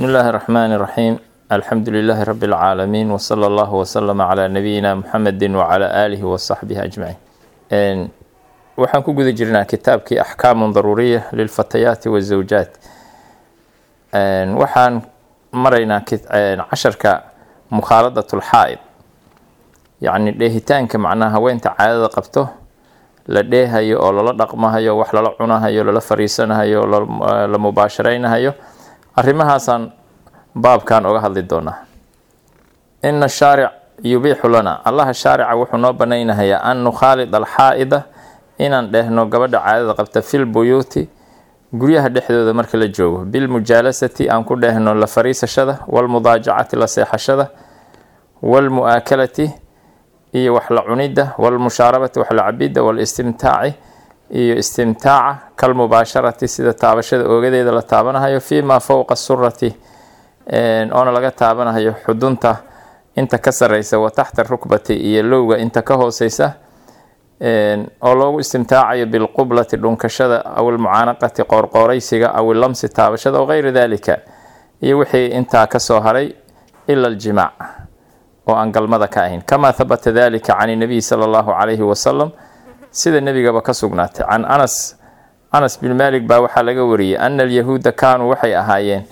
bsmi illaahi raxmaani raxiim alxamdu lilaahi rabi lcaalamiin wsala allahu waslama calaa nabiyina muxamedi wacalaa aalihi wasaxbihi ajmaciin waxaan ku guda jirnaa kitaabkii axkaamun daruuriya lilfatayaati wazawjaat waxaan maraynaa casharka mukhaaladat lxaa'id yacni dheehitaanka macnaha haweenta caadada qabto la dheehayo oo lala dhaqmahayo wax lala cunahayo lala fariisanahayo eh, la mubaasharaynahayo arrimahaasaan baabkan oga hadli doonaa. Ina shaaric yubiixu lana. Allaha shaarica wuxuu noo banaynahayaa an nukhaalid alxaa'ida inaan dhehno gabadha caadada qabta fil buyuuti guryaha dhexdooda marka la joogo. Bilmujaalasati aan ku dhehno la fariisashada walmudaajacati la seexashada walmu'aakalati iyo wax la cunidda walmushaarabati wax la cabidda walistimtaaci iyo istimtaaca kalmubaasharati sida taabashada oogadeeda la taabanahayo fii maa fowqa surati oona laga taabanahayo xudunta inta ka sareysa wa taxta rukbati iyo lowga inta ka hooseysa oo loogu istimtaacayo bilqublati dhunkashada aw almucaanaqati qoorqooreysiga aw ilamsi taabashada oo geyri dalika iyo wixii intaa ka soo haray ila aljimaac oo aan galmada ka ahayn. Kamaa habata dalika can nabiyi sala allahu calayhi wasalam sida nebigaba ka sugnaatay. Can anas anas bin malik baa waxaa laga wariyey ana alyahuuda kaanuu waxay ahaayeen.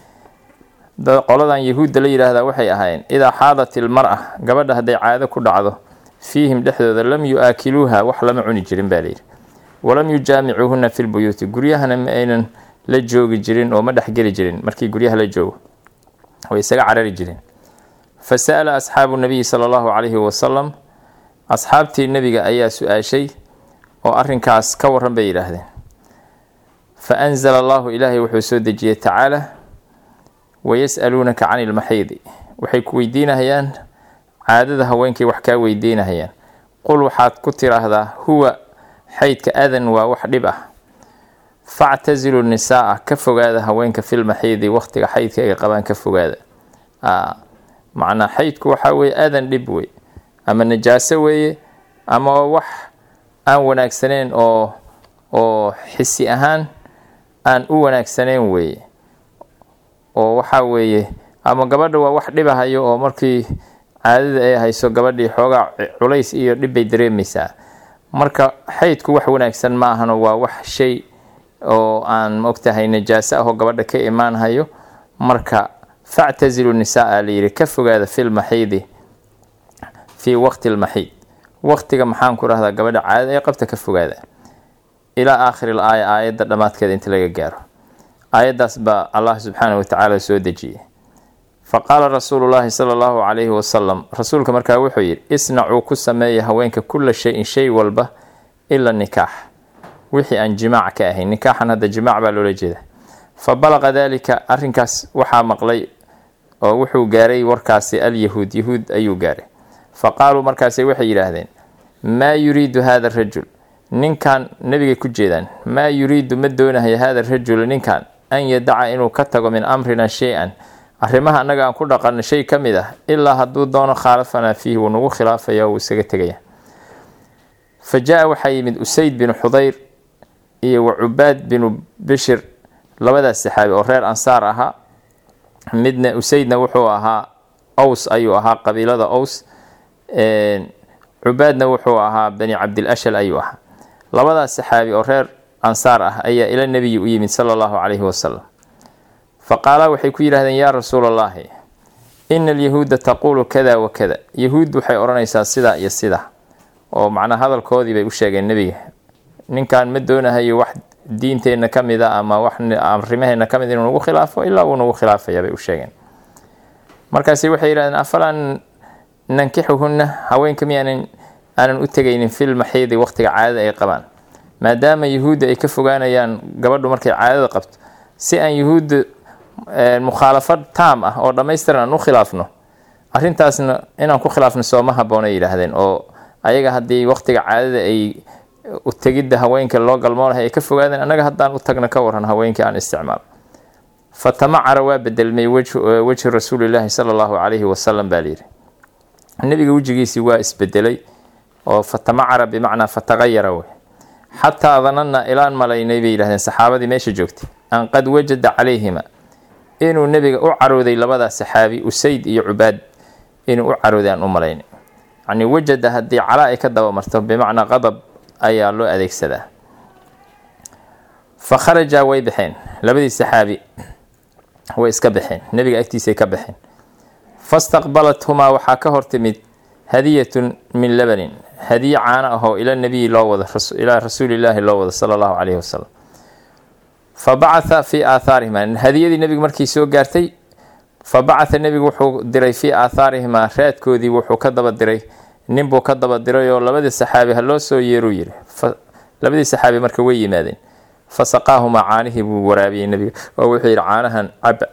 Qoladan yahuudda la yidhaahdaa waxay ahaayeen idaa xaadat ilmar-a gabadha hadday caado ku dhacdo fiihim dhexdooda lam yu-aakiluuha wax lama cuni jirin baa layidhi walam yujaamicuuhuna fi lbuyuuti guryahana ma aynan la joogi jirin oo ma dhexgeli jirin markii guryaha la joogo. Way isaga carari jireen. Fa sa'ala asxaabu nabiyi sala allahu calayhi wasalam asxaabtii nebiga ayaa su'aashay oo arrinkaas ka waran bay yidhaahdeen. Fa anzala allahu ilaahay wuxuu soo dejiyey tacaala wayas'aluunaka cani ilmaxiidi waxay ku weydiinahayaan caadada haweenkay wax kaa weydiinahayaan. Qul waxaad ku tiraahdaa huwa xaydka adan waa wax dhib ah. Factasilu nisaaa ka fogaada haweenka filmaxiidi waqtiga xaydka ay qabaan ka fogaada. Macnaa xaydku waxaa weeye adan dhib wey ama najaaso weeye ama wax aan wanaagsaneyn oo oo xisi ahaan aan u wanaagsaneyn weeye. Oo waxaa weeye ama gabadha waa wax dhibahayo oo markii caadada ay hayso gabadhii xoogaa culays iyo dhib bay dareemaysaa. Marka xaydku wax wanaagsan ma ahano waa wax shay oo aan maogtahay najaaso ahoo gabadha ka imaanhayo. Marka factasilu nisaaa layidhi ka fogaada filmaxiidi fii waqti lmaxiid waqtiga maxaan ku rahdaa gabadha caadada ee qabta ka fogaada. Ilaa aakhiri l aaya aayadda dhammaadkeeda inta laga gaaro. Aayaddaas baa allah subxaana watacaala soo dejiyey. Fa qaala rasuulu llaahi sala allahu calayhi wasalam rasuulka markaa wuxuu yidhi isnacuu ku sameeya haweenka kulla shayin shay walba ila nikaax. Wixii aan jimaac ka ahayn nikaaxan hadda jimaac baa loola jeeda fa balaqa daalika arrinkaas waxaa maqlay oo wuxuu gaaray warkaasi alyahuud yahuud ayuu gaaray fa qaaluu markaasi waxay yidhaahdeen maa yuriidu hada rajul? Ninkan nebigay ku jeedaan maa yuriidu ma doonahaya hada rajul ninkan an yadaca inuu ka tago min amrina shay-an. Arrimaha annaga aan ku dhaqanno shay ka mid ah ilaa hadduu doono khaalafanaa fiihi wuu nagu khilaafaya wuu isaga tegaya fa jaa waxaa yimid usayd binu xudayr iyo wa cubaad binu bishir labadaas saxaabi oo reer ansaar ahaa. Midna usaydna wuxuu ahaa ows ayuu ahaa qabiilada ows cubaadna wuxuu ahaa bani cabdilashal ayuu ahaa. Labadaas saxaabi oo reer ansaar ah ayaa ila nebiyi u yimid sala allahu calayhi wasalam fa qaalaa waxay ku yidhahdeen yaa rasuula allaahi ina alyahuuda taquulu kada wa kada. Yahuud waxay odhanaysaa sidaa iyo sidaa oo macnaa hadalkoodii bay u sheegeen nebiga. Ninkan ma doonahayo wax diinteenna ka mid a ama wax arrimaheena ka mid inuu nagu khilaafo ilaa wuu nagu khilaafaya bay u sheegeen. Markaasi waxay yidhahdeen afalaan nankixuhunna haweenka miyaanan aanan u tegaynin fil maxiidi waqtiga caadada ay qabaan. Maadaama yahuudda ay ka fogaanayaan gabadhu markay caadada qabto si aan yahuudda mukhaalafad taam ah oo dhammaystiran aan u khilaafno arrintaasna inaan ku khilaafno sooma habboonay yidhaahdeen oo ayaga haddii waqtiga caadada ay utegidda haweenka loo galmoonahay ay ka fogaadeen annaga haddaan u tagna ka waran haweenkii aan isticmaal. Fa tamacara waa bedelmay wejhi rasuulilaahi sala allahu calayhi wasalam baa layidhi nebiga wejigiisii waa isbedelay oo fatamacara bimacnaa fataqayara wey. Xataa danana ilaan malaynay bay yidhahdeen saxaabadii meesha joogtay. An qad wajada calayhima inuu nebiga u carooday labadaas saxaabi usayd iyo cubaad inuu u carooday aan u malaynay. Yacni wajada haddii calaa ay ka daba marto bimacnaa qadab ayaa loo adeegsadaa. Fa kharajaa way baxeen. Labadii saxaabi way iska baxeen. Nebiga agtiisay ka baxeen fastaqbalathumaa waxaa ka hor timid hadiyatun min labanin hadiye caano ahoo ila nabiyi loo wado ilaa rasuulillaahi loo wado sala allahu calayhi wasalam fa bacatha fii aathaarihimaa hadiyadii nebigu markii soo gaartay fa bacatha nebigu wuxuu diray fii aathaarihimaa raadkoodii wuxuu ka daba diray ninbuu ka daba diray oo labadii saxaabi ha loo soo yeeruu yiri labadii saxaabi marka way yimaadeen fa caanihii buu waraabiyey nebiga oo wuxuu yidhi caanahan caba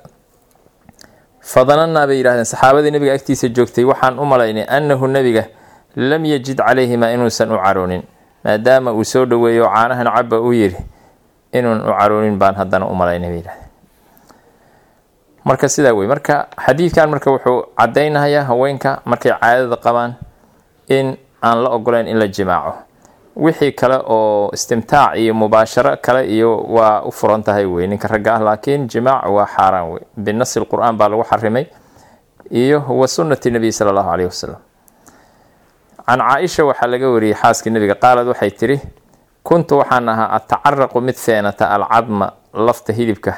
fadanannaa bay yidhahdeen saxaabadii nebiga agtiisa joogtay waxaan u malaynay annahu nebiga lam yajid calayhimaa inuusan u caroonin maadaama uu soo dhoweeyo caanahan caba uu yidhi inuun u caroonin baan haddana u malaynay bay yidhahdeen marka sidaa wey marka xadiidkan marka wuxuu caddaynayaa haweenka markay caadada qabaan in aan la ogoleyn in la jimaaco wixii kale oo istimtaac iyo mubaasharo kale iyo waa u furan tahay wey ninka ragga ah. Laakiin jimaac waa xaaraan wey. Binasi lqur-aan baa lagu xarimay iyo wa sunnati nabiy sala allahu caleyhi wasalam can caa-isha waxaa laga wariyey xaaskii nebiga qaalad waxay tidhi kuntu waxaan ahaa atacaraqu mid feenata alcadma lafta hilibka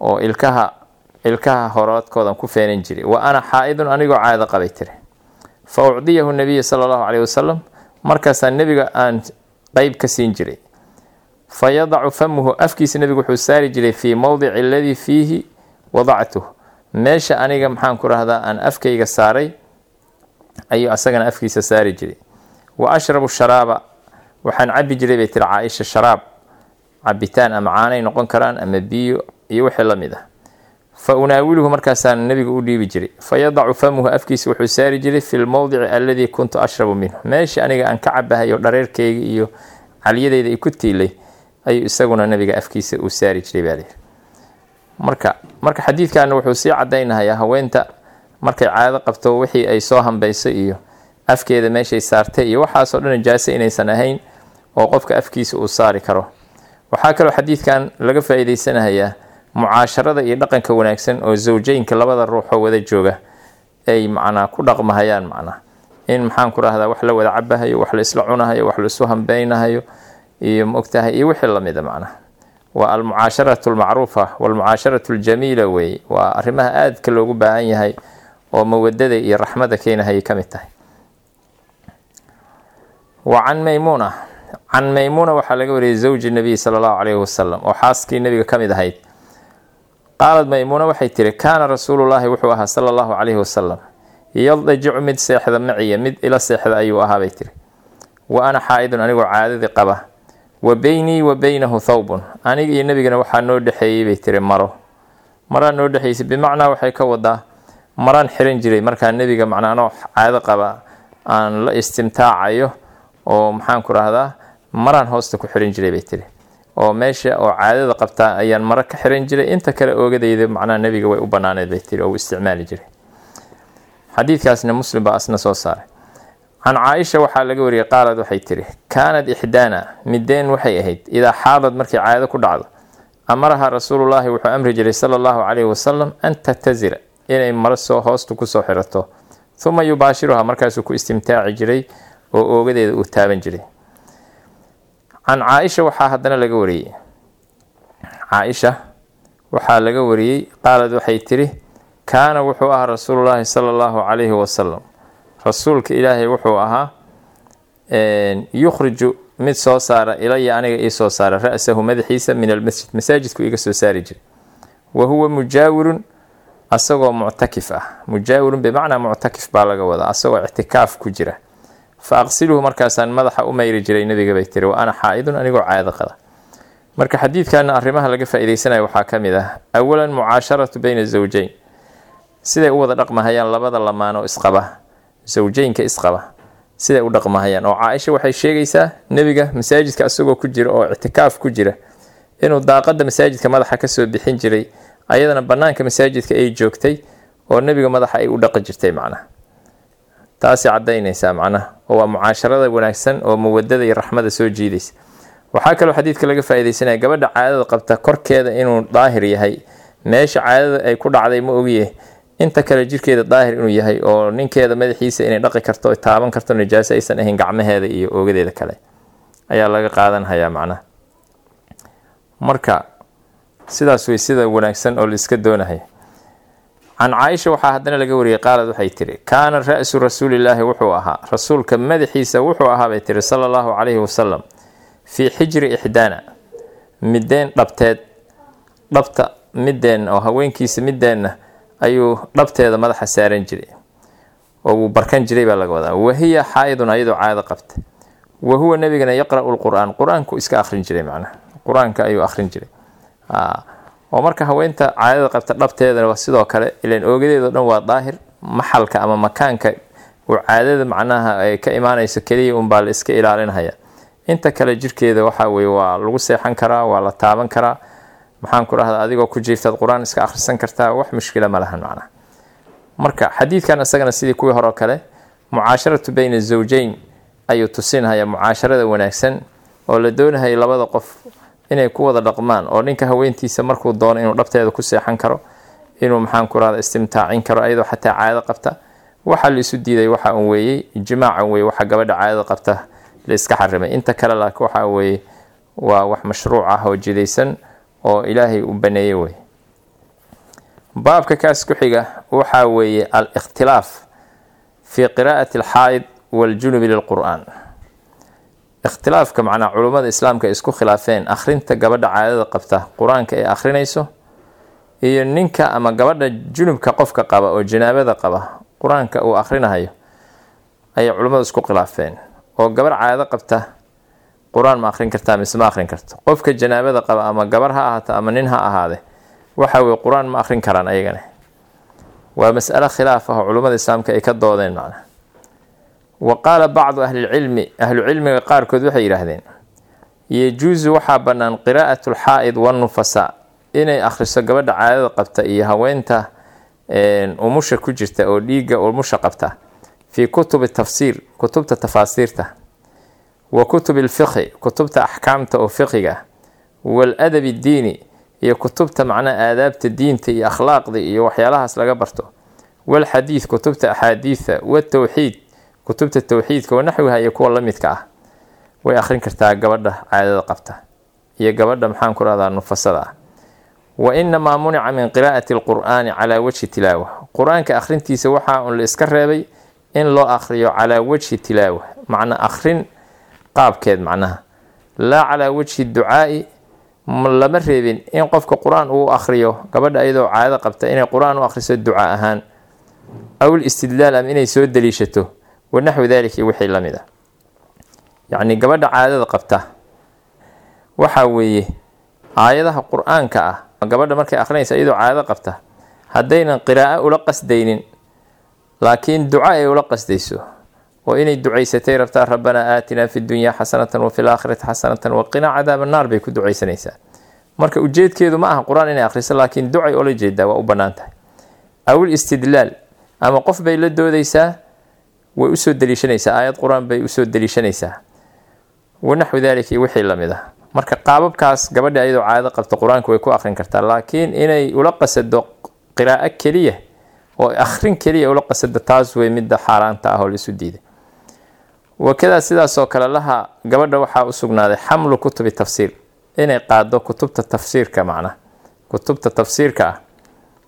oo ilkaha ilkaha horoodkoodan ku feenan jiray. Wa ana xaa-idun anigoo caado qabay tiri fa ucdiyahu nabiyu sala allahu caleyhi wasalam markaasaa nebiga aan qeyb ka siin jiray. Fa yadacu famuhu afkiisa nebigu wuxuu saari jiray fii mowdici aladii fiihi wadactuh meesha aniga maxaan ku rahdaa aan afkayga saaray ayuu asagana afkiisa saari jiray. Wa ashrabu sharaaba waxaan cabi jiray bay tiri caaisha sharaab. Cabitaan ama caanay noqon karaan ama biyo iyo wixii la mid ah fa unaawiluhu markaasaan nebiga u dhiibi jiray fa yadacu famuhu afkiisa wuxuu saari jiray fi lmowdici aladii kuntu ashrabu minhu meeshii aniga aan ka cabahayo dhareerkayga iyo caliyadeyda ay ku tiilay ayuu isaguna nebiga afkiisa uu saari jiray baa marka marka xadiidkana wuxuu sii cadaynahayaa haweenta markay caado qabto wixii ay soo hambayso iyo afkeeda meeshay saartay iyo waxaasoo dhan najaasa inaysan ahayn oo qofka afkiisa uu saari karo waxaa kaloo xadiidkan laga faa-iideysanahayaa mucaasharada iyo dhaqanka wanaagsan oo zawjeynka labada ruuxoo wada jooga ay macnaa ku dhaqmahayaan macnaa. In maxaan ku rahdaa wax la wada cabahayo wax la cunahayo wax la hambeynahayo iyo maogtahay iyo wixii lamida macnaa. Waa almucaasharatu almacruufa walmucaasharatu aljamiila weeye waa arrimaha aadka loogu baahan yahay oo mawadada iyo raxmada keenahayay ka mid tahay. Wa can maymuuna can maymuuna waxaa laga wariyay zawji nabiy sala allahu caleyhi wasalam oo xaaskii nebiga ka mid ahayd qaalad maymuuna waxay tiri kaana rasuulullaahi wuxuu ahaa sala allahu caleyhi wasalam yaldajicu mid seexda maciya mid ila seexda ayuu ahaa bay tiri. Wa ana xaa-idun anigoo caadadii qaba wa beynii wa beynahu thawbun. Aniga iyo nebigana waxaa noo dhexeeyey bay tiri maro. Maraa noo dhexeysay bimacnaa waxay ka wadaa maraan xiran jiray markaa nebiga macnaa anoo caado qaba aan la istimtaacayo oo maxaan ku rahdaa maraan hoosta ku xiran jiray bay tiri oo meesha oo caadada qabtaa ayaan maro ka xiran jiray. Inta kale oogadayda macnaha nebiga way u banaaneed bay tiri oo u isticmaali jiray. Xadiidkaasna muslim baa asna soo saaray. Can caaisha waxaa laga wariyey qaalad waxay tiri kaanad ixdaana mideen waxay ahayd. Idaa xaadad markay caado ku dhacdo amaraha rasuulullaahi wuxuu amri jiray sala allahu caleyhi wasalam an tatazira inay maro soo hoosta ku soo xirato. Uma yubaashiruha markaasuu ku istimtaaci jiray oo oogadeeda uu taaban jiray can caaisha waxaa haddana laga wariyey? Caaisha waxaa laga wariyey qaalad waxay tiri kaana wuxuu ahaa rasuulullaahi sala allahu calayhi wasalam rasuulka ilaahay wuxuu ahaa yukhriju mid soo saara ilaya aniga ii soo saara ra-sahu madaxiisa min almasjid masaajidku iga soo saari jiray wa huwa mujaawirun asagoo muctakif ah. Mujaawirun bimacnaa muctakif baa laga wadaa asagoo ictikaaf ku jira fa aqsiluhu markaasaan madaxa u mayri jiray nabiga bay tiri wa ana xaa-idun anigoo caado marka xadiidkana arrimaha laga faa-iideysanayo waxaa ka mid ah awalan mucaasharatu bayna zawjeyn siday u wada dhaqmahayaan labada lamaanoo isqaba zawjeynka isqaba siday u dhaqmahayaan oo caaisha waxay sheegaysaa nebiga masaajidka asagoo ku jira oo ictikaaf ku jira inuu daaqada masaajidka madaxa ka soo bixin jiray ayadana banaanka masaajidka ay joogtay oo nebiga madaxa ay u dhaqi jirtay macnaha taasi cadaynaysaa macnaha. Oo waa mucaasharada wanaagsan oo mawadada iyo raxmada soo jiidaysa. Waxaa kaloo xadiidka laga faa-ideysanaya gabadha caadada qabta korkeeda inuu daahir yahay. Meesha caadada ay ku dhacday ma ogiye inta kale jirkeeda daahir inuu yahay oo ninkeeda madaxiisa inay dhaqi karto taaban karto najaaso aysan ahayn gacmaheeda iyo oogadeeda kale. Ayaa laga qaadanhayaa macnaha. Marka sidaas wey sida wanaagsan oo la iska doonahay can caaisha waxaa haddana laga wariyey qaalad waxay tiri kaana ra-su rasuulilaahi wuxuu ahaa rasuulka madaxiisa wuxuu ahaa bay tiri sala allahu calayhi wasalam fii xijri ixdaana mideen dhabteed dhabta mideen oo haweenkiisa mideenna ayuu dhabteeda madaxa saaran jiray oo wuu barkan jiray baa laga wadaa. Wahiya xaa-idun ayadoo caado qabta wa huwa nabigana yaqra'u lqur-aan qur'aanku iska akhrin jiray macnaha qur'aanka ayuu akhrin jiray oo marka haweenta caadada qabta dhabteedana sidoo kale ilan oogadeedo dhan waa daahir maxalka ama makaanka uu caadada macnaha ay ka imaanayso keliya unbaa la iska ilaalinhaya inta kale jirkeeda waxa weye waa lagu seexan karaa waa la taaban karaa. Maxaan ku dhahda adigoo ku jiiftaad qur'aan iska akhrisan kartaa wax mushkila ma lahan macnaha. Marka xadiidkan isagana sidii kuwii hore oo kale mucaasharatu bayna zawjayn ayuu tusinhayaa mucaasharada wanaagsan oo la doonahaya labada qof inay ku wada dhaqmaan oo ninka haweentiisa markuu doono inuu dhabteeda ku seexan karo inuu maxaan ku rahda istimtaacin karo ayadoo xataa caado qabta. Waxa la isu diiday waxa un weeyey ijmaacan weye waxa gabadha caadada qabta la iska xarimay. Inta kale laakiin waxa weeye waa wax mashruuc ah oo jidaysan oo ilaahay u baneeyey wey baabka kaas ku xiga waxaa weeye al ikhtilaaf fii qiraa'ati alxaa'id waljunubi lilqur'aan ikhtilaafka macnaa culummada islaamka isku khilaafeen akhrinta gabadha caadada qabta qur'aanka ay akhrinayso iyo ninka ama gabadha junubka qofka qaba oo janaabada qaba qur'aanka uu akhrinahayo ayay culummadu isku khilaafeen. Oo gabarh caado qabta qur'aan ma akhrin kartaa mise ma akhrin karto. Qofka janaabada qaba ama gabar ha ahaato ama nin ha ahaade waxa weye qur'aan ma akhrin karaan ayagana waa mas'alo khilaaf ah oo culummada islaamka ay ka doodeen macna wa qaala bacdu ahlilcilmi ahlucilmiga qaarkood waxay yidhaahdeen yajuusu waxaa bannaan qiraa'atu lxaa'id wannufasaa inay akhriso gabadha caadada qabta iyo haweenta umusha ku jirta oo dhiigga umusha qabta fii kutubi tafsiir kutubta tafaasiirta wa kutubi lfiqhi kutubta axkaamta oo fiqiga waal-adabi ddiini iyo kutubta macnaha aadaabta diinta iyo akhlaaqda iyo waxyaalahaas laga barto walxadiid kutubta axaadiida watowxiid kutubta towxiidka wanaxwiha iyo kuwa la midka ah. Way akhrin kartaa gabadha caadada qabta iyo gabadha maxaan ku rahdaa nufasada. Wa inamaa munica min qiraa'ati alqur'aani calaa wajhi tilaawa. Qur'aanka akhrintiisa waxaa un la iska reebay in loo akhriyo calaa wajhi tilaawa macnaa akhrin qaabkeed macnaha. Laa calaa wajhi ducaa'i lama reebin in qofka qur'aan uu akhriyo gabadha ayadoo caado qabta inay qur'aan u akhriso duca ahaan. Awl istidlaal ama inay soo daliishato wanaxwi daalika iyo wixii la mid ah. Yacni gabadha caadada qabta waxaa weeye aayadaha qur'aanka ah gabadha markay akhrinaysa iyadoo caado qabta haddaynan qiraa'o ula qasdaynin laakiin duco ay ula qasdayso. Oo inay ducaysatay rabtaa rabbanaa aatinaa fi dunyaa xasanatan wa fi laakhirati xasanatan waqinaa cadaaba naar bay ku ducaysanaysaa. Marka ujeedkeedu ma aha qur'aan inay akhriso laakiin ducay oola jeedaa waa u bannaan tahay awil istidlaal ama qof bay la doodaysaa way u soo daliishanaysaa. Aayad qur'aan bay u soo daliishanaysaa. Wanaxwi daalika wixii la mid ah. Marka qaababkaas gabadha ayadoo caado qabta qur'aanka way ku akhrin kartaa laakiin inay ula qasado qiraa'o keliya oo akhrin keliya ula qasado taas wey midda xaaraanta ah oo la isu diiday. Wakadaa sidaasoo kale laha gabadha waxaa u sugnaaday xamlu kutubi tafsiir inay qaado kutubta tafsiirka macna. Kutubta tafsiirka ah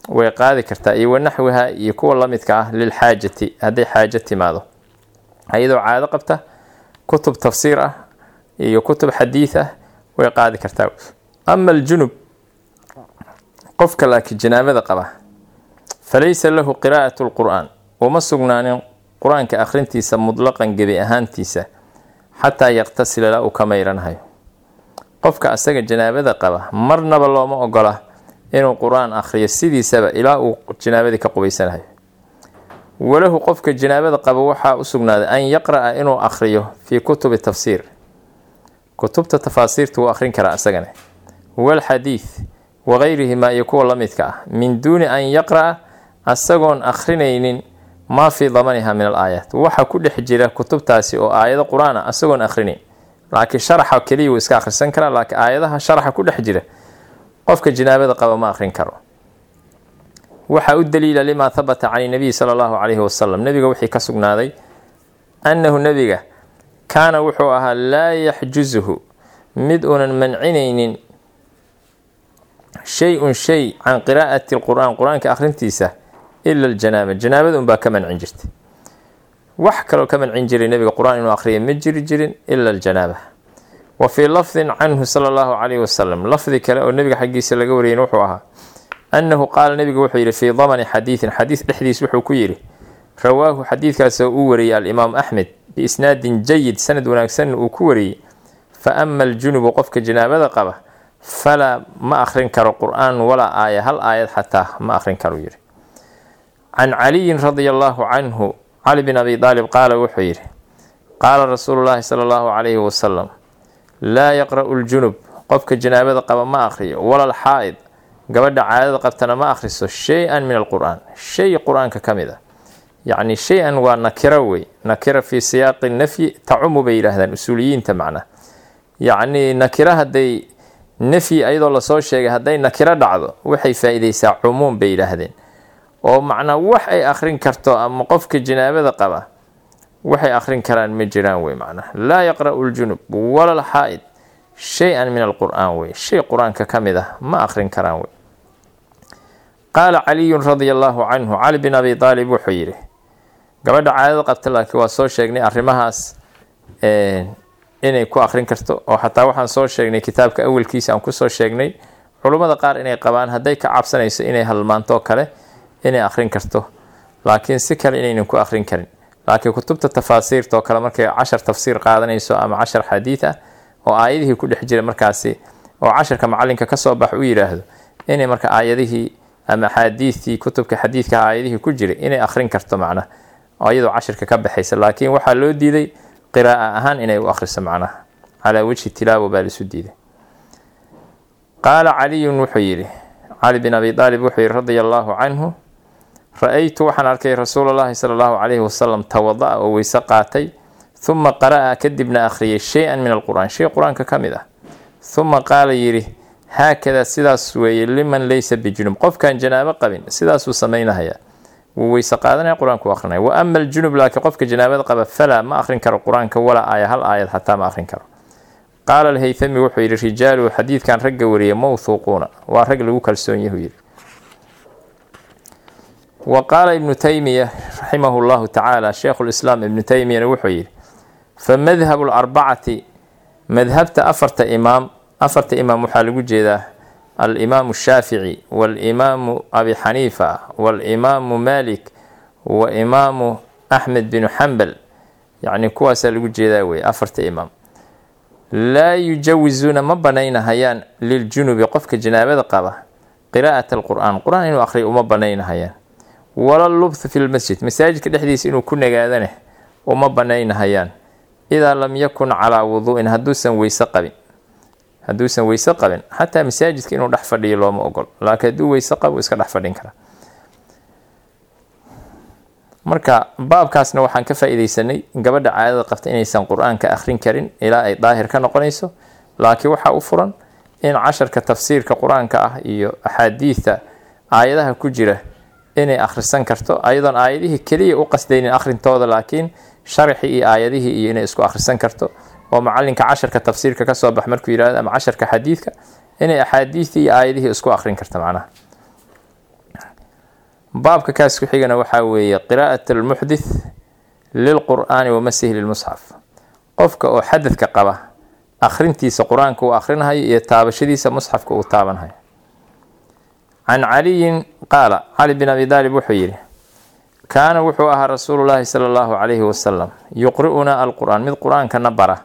way qaadi kartaa iyo wanaxwiha iyo kuwa lamidka ah lilxaajati hadday xaajo timaado. Ayadoo caado qabta kutub tafsiir ah iyo kutub xadiid ah way qaadi kartaa. Ama aljunub qofka laakiin janaabada qaba falaysa lahu qiraa'atu lqur'aan uma sugnaanin qur'aanka akhrintiisa mutlaqan gebi ahaantiisa xataa yaqtasila la uu ka mayranhayo qofka asaga janaabada qaba marnaba looma ogola inuu qur'aan akhriyo sidiisaba ilaa uu janaabadii ka qubaysanayo walahu qofka janaabada qaba waxaa u sugnaaday an yaqra'a inuu akhriyo fii kutubi tafsiir. Kutubta tafaasiirta wuu akhrin karaa isagana walxadiid wagayrihimaa iyo kuwa la midka ah. Min duuni an yaqra'a asagoon akhrinaynin maa fii damaniha min al aayaat. Waxa ku dhex jira kutubtaasi oo aayado qur'aan ah asagoon akhrinayn laakiin sharaxa keliya wuu iska akhrisan karaa laakiin aayadaha sharaxa ku dhex jira qofka janaabada qaba ma akhrin karo. Waxaa u daliila limaa habata can nabiyi sala allahu calayhi wasalam nebiga wixii ka sugnaaday annahu nebiga kaana wuxuu ahaa laa yaxjuzuhu mid uunan mancinaynin shay-un shay can qiraa'ati lqur'aan qur'aanka akhrintiisa ila aljanaaba. Janaabada unbaa ka mancin jirtay. Wax kaloo ka mancin jiray nebiga qur'aan inuu akhriya ma jiri jirin ila aljanaaba wa fii lafdin canhu sala allahu calayhi wasalam lafdi kale oo nebiga xaggiisa laga wariyay wuxuu ahaa annahu qaala nebigu wuxuu yidhi fii damani xadiidin xadiis dhexdiis wuxuu ku yidhi rawaahu xadiidkaasoo uu wariyey alimaamu axmed biisnaadin jayid sanad wanaagsanna uu ku wariyey. Fa ama aljunubu qofka janaabada qaba falaa ma akhrin karo qur'aan walaa aaya hal aayad xataa ma akhrin karo yidhi. Can caliyin radia allaahu canhu cali bin abi daalib qaala wuxuu yidhi qaala rasuulu llaahi sala allahu calayhi wasalam laa yaqra'u ljunub qofka janaabada qaba ma akhriyo. Walal xaa'id gabadha caadada qabtana ma akhriso shay-an min alqur'aan. Shay qur'aanka ka mid a yacni shay-an waa nakiro wey. Nakira fii siyaaqi nafyi tacumu bay yidhaahdaan usuuliyiinta macnaa yacnii nakiro hadday nafyi ayadoo la soo sheegay hadday nakiro dhacdo waxay faa-ideysaa cumuum bay yidhaahdeen. Oo macnaa wax ay akhrin karto ama qofka janaabada qaba waxay akhrin karaan ma jiraan wey macnaa laa yaqra'u ljunub walal xaa'id shay-an min alqur'aan wey. Shay qur'aanka ka mid ah ma akhrin karaan wey. Qaala caliyun radia allaahu canhu cali bin abi aalib wuxuu yidhi gabadha caadada qabta laakiin waa soo sheegnay arrimahaas inay ku akhrin karto oo xataa waxaan soo sheegnay kitaabka awalkiisa aan ku soo sheegnay culummada qaar inay qabaan hadday ka cabsanayso inay halmaantoo kale inay akhrin karto. Laakiin si kale inaynan ku akhrin karin laakiin kutubta tafaasiirta oo kale markay cashar tafsiir qaadanayso ama cashar xadiid ah oo aayadihii ku dhex jira markaasi oo casharka macalinka ka soo bax u yidhaahdo inay marka aayadihii ama axaadiidtii kutubka xadiidka aayadihii ku jiray inay akhrin karto macnaha iyadoo cashirka ka baxaysa. Laakiin waxaa loo diiday qiraa'a ahaan inay u akhriso macnaha calaa wejhi tilaawa baa laisu diiday. Qaala caliyun wuxuu yidhi cali bin abi aalib wuxuu yidhi radia allaahu canhu ra'aytu waxaan arkay rasuul llahi sala allahu calayhi wasalam tawada-a oo weyse qaatay huma qara'a kadibna akhriyay shay-an min alqur'aan. Shay qur'aanka ka mid ah. Huma qaala yidhi haakadaa sidaas weeye liman laysa bijunub. Qofkaan janaabo qabin sidaasuu samaynahayaa wuu weyse qaadanaya qur'aanku akrinaya wa ama aljunub laakiin qofka janaabada qaba falaa ma akhrin karo qur'aanka walaa aaya hal aayad xataa ma akhrin karo. Qaala alhaythami wuxuu yidhi rijaaluhu xadiidkan ragga wariya mawthuuquuna. Waa rag lagu kalsoon yahu yidhi wa ibnu taymiya raximahu llahu tacaala sheikhu lislaam ibnu taymiyana wuxuu yidhi fa madhabu larbacati madhabta afarta imaam afarta imaam waxaa lagu jeedaa alimaamu shaafici walimaamu abi xaniifa walimaamu malik wa imaamu axmed binu xambal yacni kuwaasaa lagu jeedaa wey afarta imaam. Laa yujawizuuna ma banaynahayaan liljunubi qofka janaabada qaba qiraa'at alqur'aan. Qur'aan inuu akhriyo uma banaynahayaan wala lubthu fi lmasjid masaajidka dhexdiisa inuu ku nagaadane uma banaynahayaan idaa lam yakun calaa wuduu'in hadduusan weyse qabin. Hadduusan weyse qabin xataa masaajidka inuu dhex fadhiyo looma ogol laakiin hadduu weyse qabo iska dhex fadhin karaa. Marka baabkaasna waxaan ka faa-ideysanay gabadha caadada qabta inaysan qur'aanka akhrin karin ilaa ay daahir ka noqonayso. Laakiin waxaa u furan in casharka tafsiirka qur'aanka ah iyo axaadiidta aayadaha ku jira inay akhrisan karto ayadoon aayadihii keliya u qasdaynin akhrintooda laakiin sharxii iyo aayadihii iyo inay isku akhrisan karto. Oo macalinka casharka tafsiirka ka soo bax markuu yihahdo ama casharka xadiidka inay axaadiidtii iyo aayadihii isku akhrin karta macnaha. Baabka kaas ku xigana waxaa weeye qiraa'at almuxdith lilqur'aani wa masihi lilmusxaf qofka oo xadadka qaba akhrintiisa qur'aanka uu akhrinahayo iyo taabashadiisa musxafka uu taabanhayo can caliyin qaala cali bin abi daalib wuxuu yidhi kaana wuxuu ahaa rasuulu llaahi sala allahu calayhi wasalam yuqri'unaa alqur'aan mid qur'aankana bara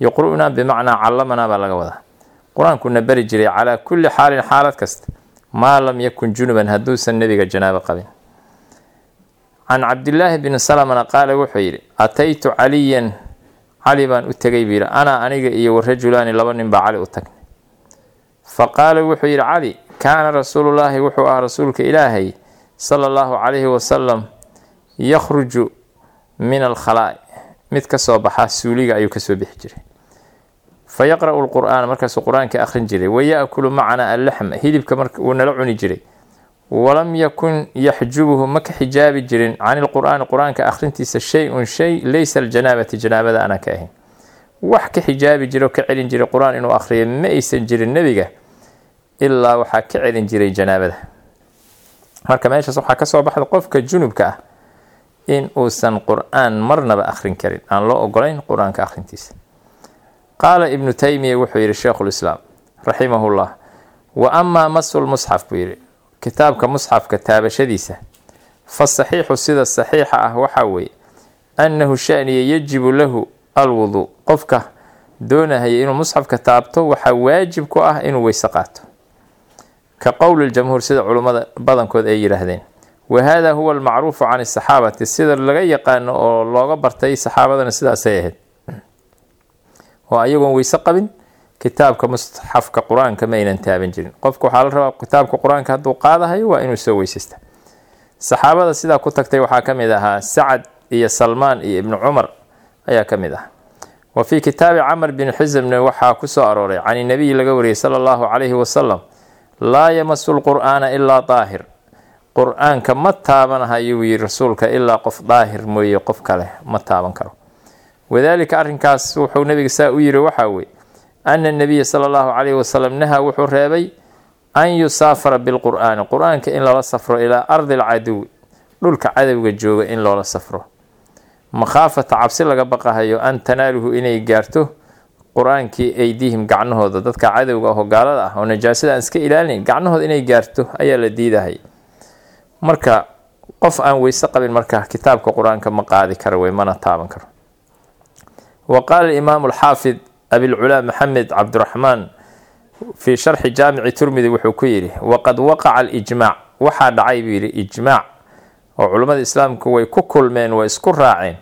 yuqri'unaa bimacnaa callamanaa baa laga wadaa qur'aankuna bari jiray calaa kulli xaalin xaalad kasta maa lam yakun junuban hadduusan nebiga janaabo qabin can cabdillaahi bni salamana qaala wuxuu yidhi ataytu caliyan cali baan u tegay buu yidhi anaa aniga iyo warajulaani laba nin baa cali u tagnay fa qaala wuxuu yidhi cali kaana rasuulullaahi wuxuu ahaa rasuulka ilaahay sala allahu calayhi wasalam yakhruju min alkhalaa'i mid ka soo baxaa suuliga ayuu ka soo bixi jiray. Fa yaqra'u lqur'aana markaasuu qur'aanka akhrin jiray wa ya-kulu macanaa allaxma hilibka marka wuu nala cuni jiray. Walam yakun yaxjubuhu ma ka xijaabi jirin can ilqur'aani qur'aanka akhrintiisa shay-un shay laysa aljanaabati janaabada aanan ka ahayn. Wax ka xijaabi jiro ka celin jiray qur'aan inuu akhriyo ma aysan jirin nebiga ilaa waxaa ka celin jiray janaabada. Marka meeshaas waxaa ka soo baxda qofka junubka ah in uusan qur'aan marnaba akhrin karin aan loo ogolayn qur'aanka akhrintiisa. Qaala ibnu taymiya wuxuu yidhi sheikhulislaam raximahullah wa amaa masulmusxaf buu yidhi. Kitaabka musxafka taabashadiisa fa saxiixu sida saxiixa ah waxaa weeye annahu shaniya yajibu lahu alwuduu qofka doonahaya inuu musxafka taabto waxaa waajib ku ah inuu weyse qaato ka qowli ljamhuur sida culummada badankood ay yidhaahdeen. Wa hada huwa almacruufu can asaxaabati sida laga yaqaano oo looga bartay saxaabadana sidaasay ahayd. Oo ayagoon weyse qabin kitaabka musxafka qur'aanka ma aynan taaban jirin. Qofka waxaa la rabaa kitaabka qur'aanka hadduu qaadahayo waa inuu soo weysaysta saxaabada sidaa ku tagtay waxaa ka mid ahaa sacad iyo salmaan iyo ibnu cumar ayaa ka mid ah. Wa fii kitaabi camr bin xismna waxaa ku soo arooray can inabiyi laga wariyey sala allahu calayhi wasalam laa yamasu lqur'aana ilaa daahir. Qur'aanka ma taabanahayo wuu yihi rasuulka ilaa qof daahir mooye qof kale ma taaban karo. Wadaalika arrinkaas wuxuu nabiga saa u yiri waxaa weye ana nabiya sala allahu calayhi wasalam nahaa wuxuu reebay an yusaafara bilqur'aani qur'aanka in loola safro ilaa ardi alcaduwi dhulka cadowga jooga in loola safro. Makhaafata cabsi laga baqahayo an tanaaluhu inay gaarto qur'aankii aydihim gacnahooda dadka cadowga ahoo gaalada ah oo najaasada aan iska ilaalinayn gacnahooda inay gaarto ayaa la diidahay. Marka qof aan weyse qabin marka kitaabka qur'aanka ma qaadi karo wey mana taaban karo. Wa qaala imaamu alxaafid abilculaa maxamed cabdiraxmaan fii sharxi jaamici turmidi wuxuu ku yidhi waqad waqaca alijmaac waxaa dhacay buu yidhi ijmaac oo culummada islaamku way ku kulmeen way isku raaceen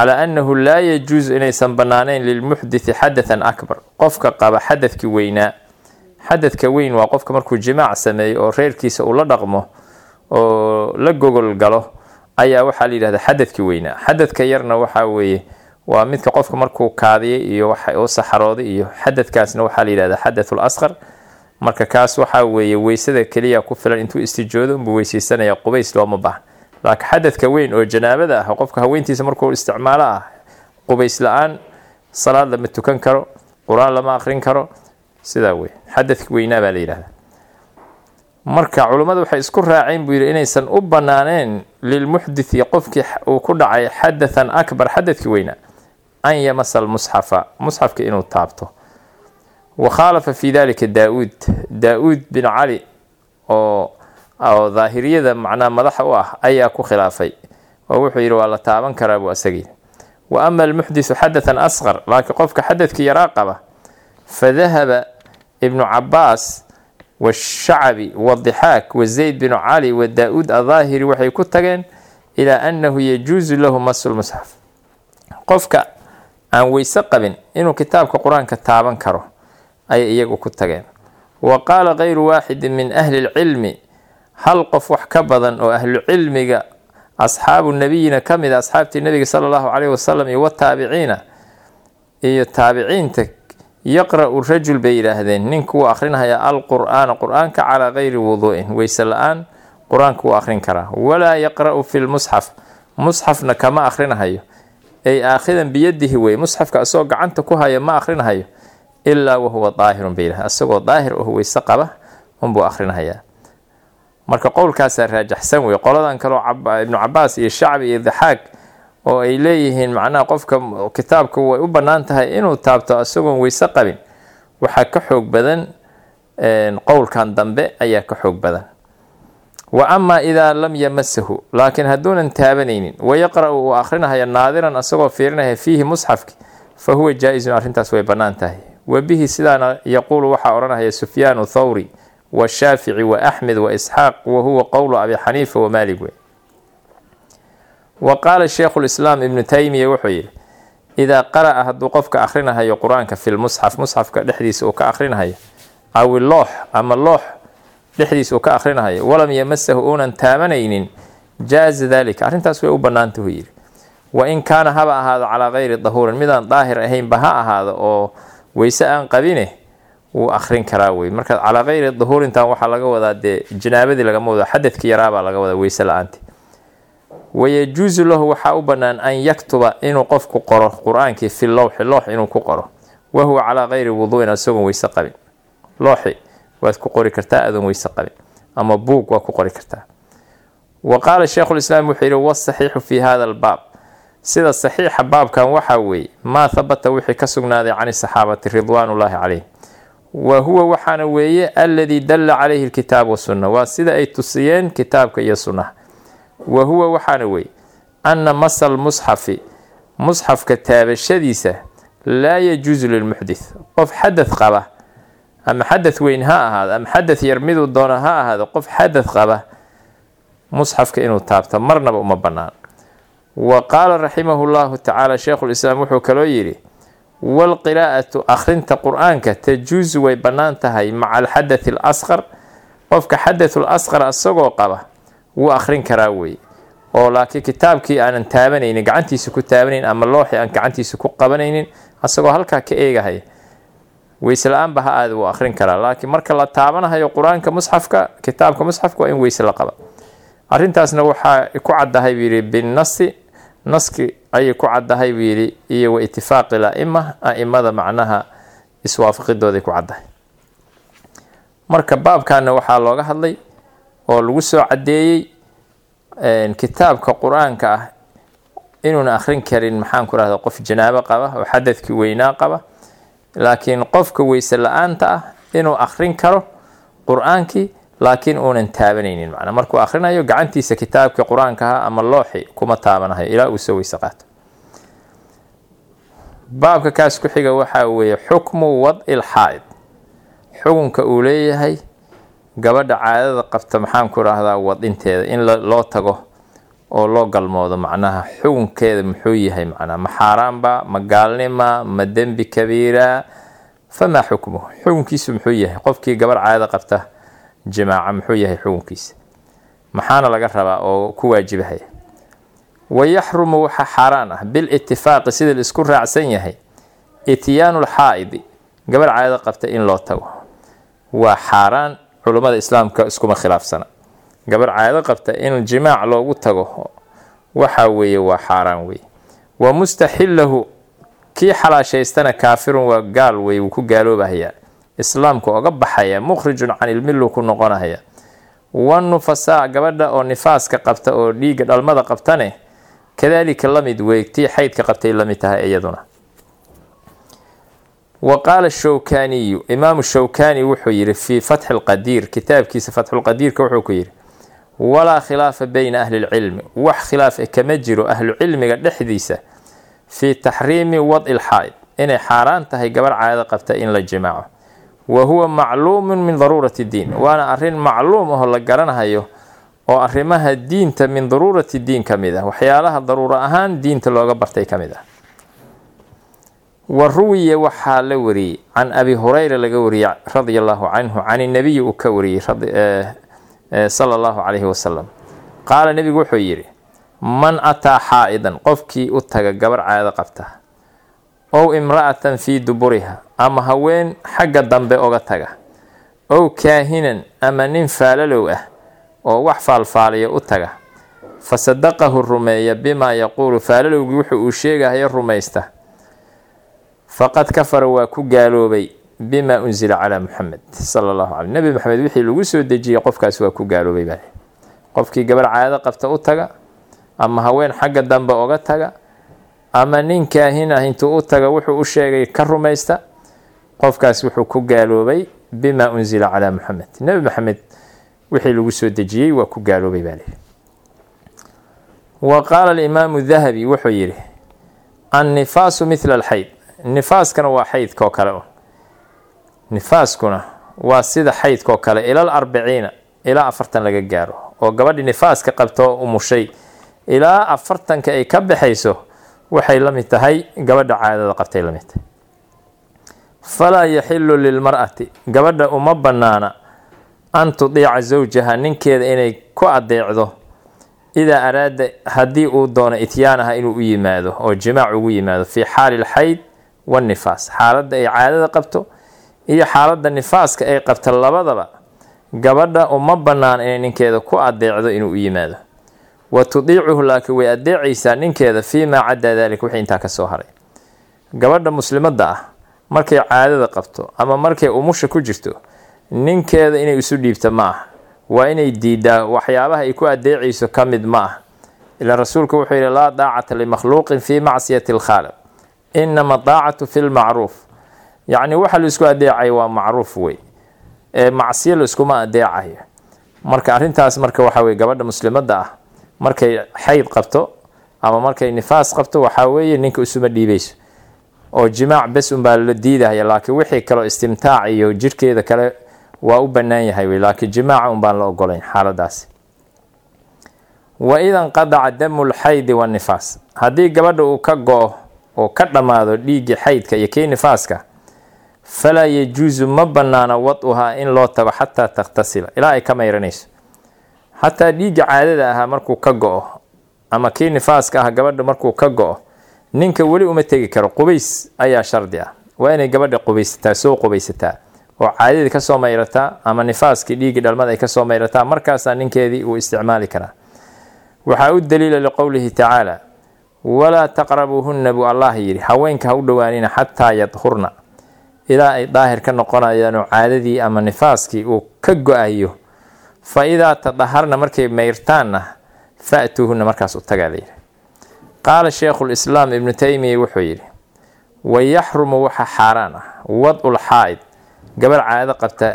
calaa annahu laa yajuusu inaysan bannaaneyn lilmuxdithi xadathan akbar. Qofka qaba xadadki weynaa xadadka weyn waa qofka markuu jimaac sameeyo oo reerkiisa uu la dhaqmo oo la gogol galo ayaa waxaa la yidhahdaa xadadki weynaa. Xadadka yarna waxaa weeye waa midka qofka markuu kaadiyay iyo uu saxarooday iyo xadadkaasna waxaa la yidhahdaa xadathul asqar. Marka kaas waxaa weeye weysada keliya ku filan intuu istijoodo unbuu weyseysanaya qubays looma baahn laakiin xadadka weyn oo janaabada ah qofka haweentiisa markuu isticmaalo ah qubays la'aan salaad lama tukan karo qur'aan lama aqrin karo sidaa wey xadadka weynaa baa la yidhahdaa. Marka culummadu waxay isku raaceen buu yidhi inaysan u banaaneen lilmuxdithi qofkii uu ku dhacay xadathan akbar xadadki weynaa an yamasa almusxafa musxafka inuu taabto. Wa khaalafa fi dalika daa-uud daa-uud bin cali oo oo daahiriyada macnaha madaxa u ah ayaa ku khilaafay oo wuxuu yidhi waa la taaban karaa buu asagii wa ama almuxdithu xadathan asqar laakiin qofka xadadkii yaraa qaba. Fadahaba ibnu cabaas washacabi wadixaak wazayd binu cali wa daa-uud adaahiri waxay ku tageen ilaa annahu yajuusu lahu masu lmusxaf qofka aan weyse qabin inuu kitaabka qur'aanka taaban karo ayay iyagu ku tageen. Wa qaala kayru waaxidin min ahli lcilmi hal qof wax ka badan oo ahlu cilmiga asxaabu nabiyina ka mid a asxaabtii nabiga sala allahu caleyhi wasalam iyo wataabiciina iyo taabiciinta yaqra-u rajul bay yidhaahdeen ninku wuu akhrinhayaa alqur'aana qur'aanka calaa kayri wuduu'in weyse la'aan qur'aanka wuu akhrin karaa. Walaa yaqra-u fi lmusxaf musxafna kama akhrinhayo ay aakhidan biyadihi wey musxafka asagoo gacanta ku haya ma akhrinhayo ilaa wahuwa daahirun bay yidhahda asagoo daahir oh weyse qaba unbuu akhrinhayaa marka qowlkaasaa raajaxsan wey qoladan kaleo ibnu cabaas iyo shacbi iyo daxaag oo ay leeyihiin macnaha qofka kitaabka way u bannaan tahay inuu taabto isagoon weyse qabin. Waxaa ka xoog badan qowlkan dambe ayaa ka xoog badan. Wa amaa idaa lam yamasahu laakiin hadduunan taabanaynin wayaqra-u uu akrinahaya naadiran asagoo fiirinaya fiihi musxafki fa huwa jaa-izun arrintaas way bannaan tahay. Wa bihi sidaana yaquulu waxaa odhanaya sufyaanu thawri washaafici wa axmed wa isxaaq wa huwa qowlu abi xaniifa wa maalig wey wa qaala sheikhu lislaam ibnu taymiya wuxuu yidhi idaa qara'a hadduu qofka akhrinahayo qur'aanka fi lmusxaf musxafka dhexdiisa uu ka akhrinahayo aw iloox ama loox dhexdiisa uu ka akhrinahayo walam yamasahu uunan taabanaynin jaaza dalika arrintaas way u bannaantah uu yidhi. Wa in kaana haba ahaado calaa kayri dahuurin midaan daahir ahaynba ha ahaado oo weyse aan qabine wuu akrin karaa wey marka calaa kayri duhuurintan waxaa laga wadaa dee janaabadii lagama wado xadadkii yaraabaa laga wadaa weyse la'aanti. Wayajuusu lahu waxaa u bannaan an yaktuba inuu qofku qoro qur'aankii fi lowxi loox inuu ku qoro. Wa huwa calaa kayri wuduuin isagoon weyse qabin. Looxi waad ku qori kartaa adoon weyse qabin. Ama buug waa ku qori kartaa. Wa qaala sheikhulislaam wuxuu yihi wasaxiixu fi hada albaab. Sida saxiixa baabkan waxaa weeye maa habata wixii ka sugnaaday can saxaabati ridwaanullaahi calayhim wa huwa waxaana weeye aladii dalla calayhi alkitaab wasunna waa sida ay tusiyeen kitaabka iyo sunnaha wa huwa waxaana weeye anna masa lmusxafi musxafka taabashadiisa laa yajuusu lilmuxdith qof xadad qaba ama xadad weyn ha ahaado ama xadad yar miduu doona ha ahaado qof xadad qaba musxafka inuu taabto marnaba uma bannaan. Wa qaala raximahu llahu tacaala sheikhulislaam wuxuu kaloo yidhi waalqiraa'atu akhrinta qur'aanka tajuusu way bannaan tahay maca alxadathi alasqar qofka xadathul asqar isagoo qaba wuu akhrin karaa wey oo laakiin kitaabkii aanan taabanaynin gacantiisa ku taabanayn ama looxi aan gacantiisa ku qabanaynin asagoo halkaa ka eegahaya weyse la'aanba ha aada wuu akhrin karaa laakiin marka la taabanahayo qur'aanka musxafka kitaabka musxafka waa in weyse la qaba arrintaasna waxaa ku caddahay buu yidhi binnasi naski ayay ku caddahay buu yidhi iyo wa itifaaqi la-ima a-imada macnaha iswaafaqidooday ku caddahay. Marka baabkaana waxaa looga hadlay oo lagu soo caddeeyey kitaabka qur'aanka ah inuuna akhrin karin maxaan ku rahda qof janaabo qaba oo xadadkii weynaa qaba laakiin qofka weyse la'aanta ah inuu akhrin karo qur'aankii laakiin uunan taabanaynin. Macnaa markuu akhrinayo gacantiisa kitaabka qur'aankaha ama looxi kuma taabanahayo ilaa uu soo weyse qaato. Baabka kaas ku xiga waxaa weeye xukmu wad'il xaa'id. Xukunka uu leeyahay gabadha caadada qabta maxaan ku rahdaa wadinteeda in loo tago oo loo galmoodo macnaha xukunkeeda muxuu yahay macnaha ma xaaraanba ma gaalnima ma dembi kabiira famaa xukmuhu? Xukunkiisu muxuu yahay qofkii gabarh caadada qabta jimaaca muxuu yahay xukunkiisa. Maxaana laga rabaa oo ku waajibahaya wayaxrumu waxaa xaaraan ah bilitifaaqi sida la isku raacsan yahay. Ityaanu lxaa'idi gabarh caadada qabta in loo tago. Waa xaaraan culummada islaamka iskuma khilaafsana. Gabarh caado qabta in jimaac loogu tago waxa weeye waa xaaraan weye wa mustaxilahu kii xalaashaystana kaafirun waa gaal wey wuu ku gaaloobahayaa islaamka oga baxaya mukhrijun can ilmilu ku noqonahaya wanufasaa gabadha oo nifaaska qabta oo dhiigga dhalmada qabtane kadaalika la mid wey tii xaydka qabtay la mid tahay iyaduna. Wa qaala shawkaniyu imaamu shawkani wuxuu yidhi fii fatxi lqadiir kitaabkiisa fatxulqadiirka wuxuu ku yidhi walaa khilaafa beyna ahli lcilmi wax khilaaf e kama jiro ahlucilmiga dhexdiisa fii taxriimi wad'i lxaa'id inay xaaraan tahay gabarh caado qabta in la jimaaco wa huwa macluumun min daruurati diin. Waana arrin macluum ahoo la garanahayo oo arrimaha diinta min daruurati diin ka mid ah. Waxyaalaha daruuro ahaan diinta looga bartay ka mid ah. Wa ruwiya waxaa la wariyey can abi hureyra laga wariyey radia allahu canhu can inabiyi uu ka wariyey sala allahu calayhi wasalam qaala nebigu wuxuu yidhi man ataa xaa'idan qofkii u taga gabar caado qabta ow imra'atan fii duburiha. Ama haween xagga dambe oga taga. Ow kaahinan ama nin faalalow ah oo wax faalfaaliya u taga. Fa sadaqahu rumeeya bimaa yaquulu. Faalalowgii wuxuu uu sheegahayo rumaysta. Faqad kafara waa ku gaaloobay bimaa unsila calaa muxamed sala allahu calay nebi maxamed wixii lagu soo dejiyey qofkaas waa ku gaaloobay baa qofkii gabar caado qabta u taga ama haween xagga dambe oga taga ama nin kaahin ah intuu u taga wuxuu u sheegay ka rumaysta. Qofkaas wuxuu ku gaaloobay bimaa unsila calaa muxamed nebi maxamed wixii lagu soo dejiyey waa ku gaaloobay baa lihi wa qaala alimaamu dahabi wuxuu yidhi annifaasu mithla alxayd nifaaskana waa xaydkoo kale un nifaaskuna waa sida xaydkoo kale ilal arbiciina ilaa afartan laga gaaro oo gabadhii nifaaska qabto umushay ilaa afartanka ay ka baxayso waxay la mid tahay gabadha caadada qabtay la mid tahay. Falaa yaxilu lilmar'ati gabadha uma bannaana an tudiica zawjaha ninkeeda inay ku adeecdo idaa araada haddii uu doono ityaanaha inuu u yimaado oo jimaac ugu yimaado fii xaali lxayd wanifaas xaaladda ay caadada qabto iyo xaaladda nifaaska ay qabta labadaba gabadha uma bannaan inay ninkeeda ku adeecdo inuu u yimaado wa tudiicuhu laakiin way adeecaysaa ninkeeda fii maa caddaa daalika wixii intaa ka haray. Gabadha muslimadda ah markay caadada qabto ama markay umusha ku jirto ninkeeda inay isu dhiibta ma ah waa inay diidaa waxyaabaha ay ku adeecayso ka mid ma ah ilaan rasuulku wuxuu yidhi laa daacata limakhluuqin fii macsiyati alkhaaliq. Inama daacatu fi lmacruuf yacni waxa la isku adeecayo waa macruuf wey. Ee macsiyo la iskuma adeecayo. Marka arrintaas marka waxa weye gabadha muslimadda ah markay xayd qabto ama markay nifaas qabto waxaa weeye ninka isuma dhiibayso. Oo jimaac bes unbaa la diidaya laakiin wixii kaleo istimtaac iyo jirhkeeda kale waa u bannaan yahay wey. Laakiin jimaaca unbaan la ogolayn xaaladaasi wa ida nqadaca damu lxaydi wannifaas haddii gabadha uu ka go-o oo ka dhammaado dhiiggii xaydka iyo kii nifaaska falaa yajuusu ma bannaana wad-uhaa in loo tago xataa takhtasila ilaa ay ka mayranayso xataa dhiigga caadada ahaa markuu ka go-o ama kii nifaaska ah gabadha markuu ka go-o ninka weli uma tegi karo. Qubays ayaa shardi ah. Waa inay gabadha qubaysataa soo qubaysataa. Oo caadadii ka soo mayrataa ama nifaaskii dhiiggii dhalmada ay ka soo mayrataa markaasaa ninkeedii uu isticmaali karaa. Waxaa u daliila liqowlihi tacaala walaa taqrabuuhunna buu allah yidhi haweenka ha u dhowaanina xataa yadhurna ilaa ay daahir ka noqonayaanoo caadadii ama nifaaskii uu ka go'ayo fa idaa tadaharna markay mayrtaanna fa-tuuhunna markaas u tagaa layidhi qaala sheekhulislaam ibnu taymiya wuxuu yidhi wayaxrumu waxa xaaraan ah wad-ul xaa'id gabar caado qabta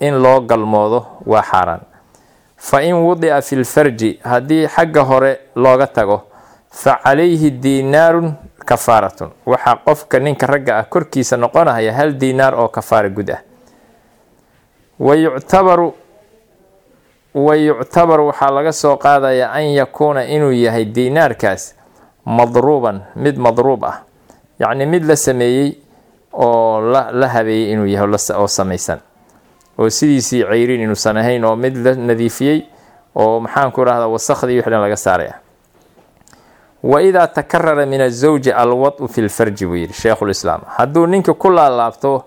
in loo galmoodo waa xaaraan fa in wudica fi lfarji haddii xagga hore looga tago fa calayhi diinaarun kafaaratun waxaa qofka ninka ragga ah korkiisa noqonaya hal diinaar oo kafaara gud ah wayuctabaru wa yuctabaru waxaa laga soo qaadayaa an yakuuna inuu yahay diinaarkaas madruuban mid madruub ah. Yacni mid la sameeyey oo la habeeyey inuu yahay oo samaysan. Oo sidiisii ceyrin inuusan ahayn oo mid la nadiifiyey oo maxaanku rahdaa wasakhdii wix dhan laga saaray ah wa idaa takarara min azawji alwad-u fi lfarji buu yidhi sheekhulislaam hadduu ninka ku laalaabto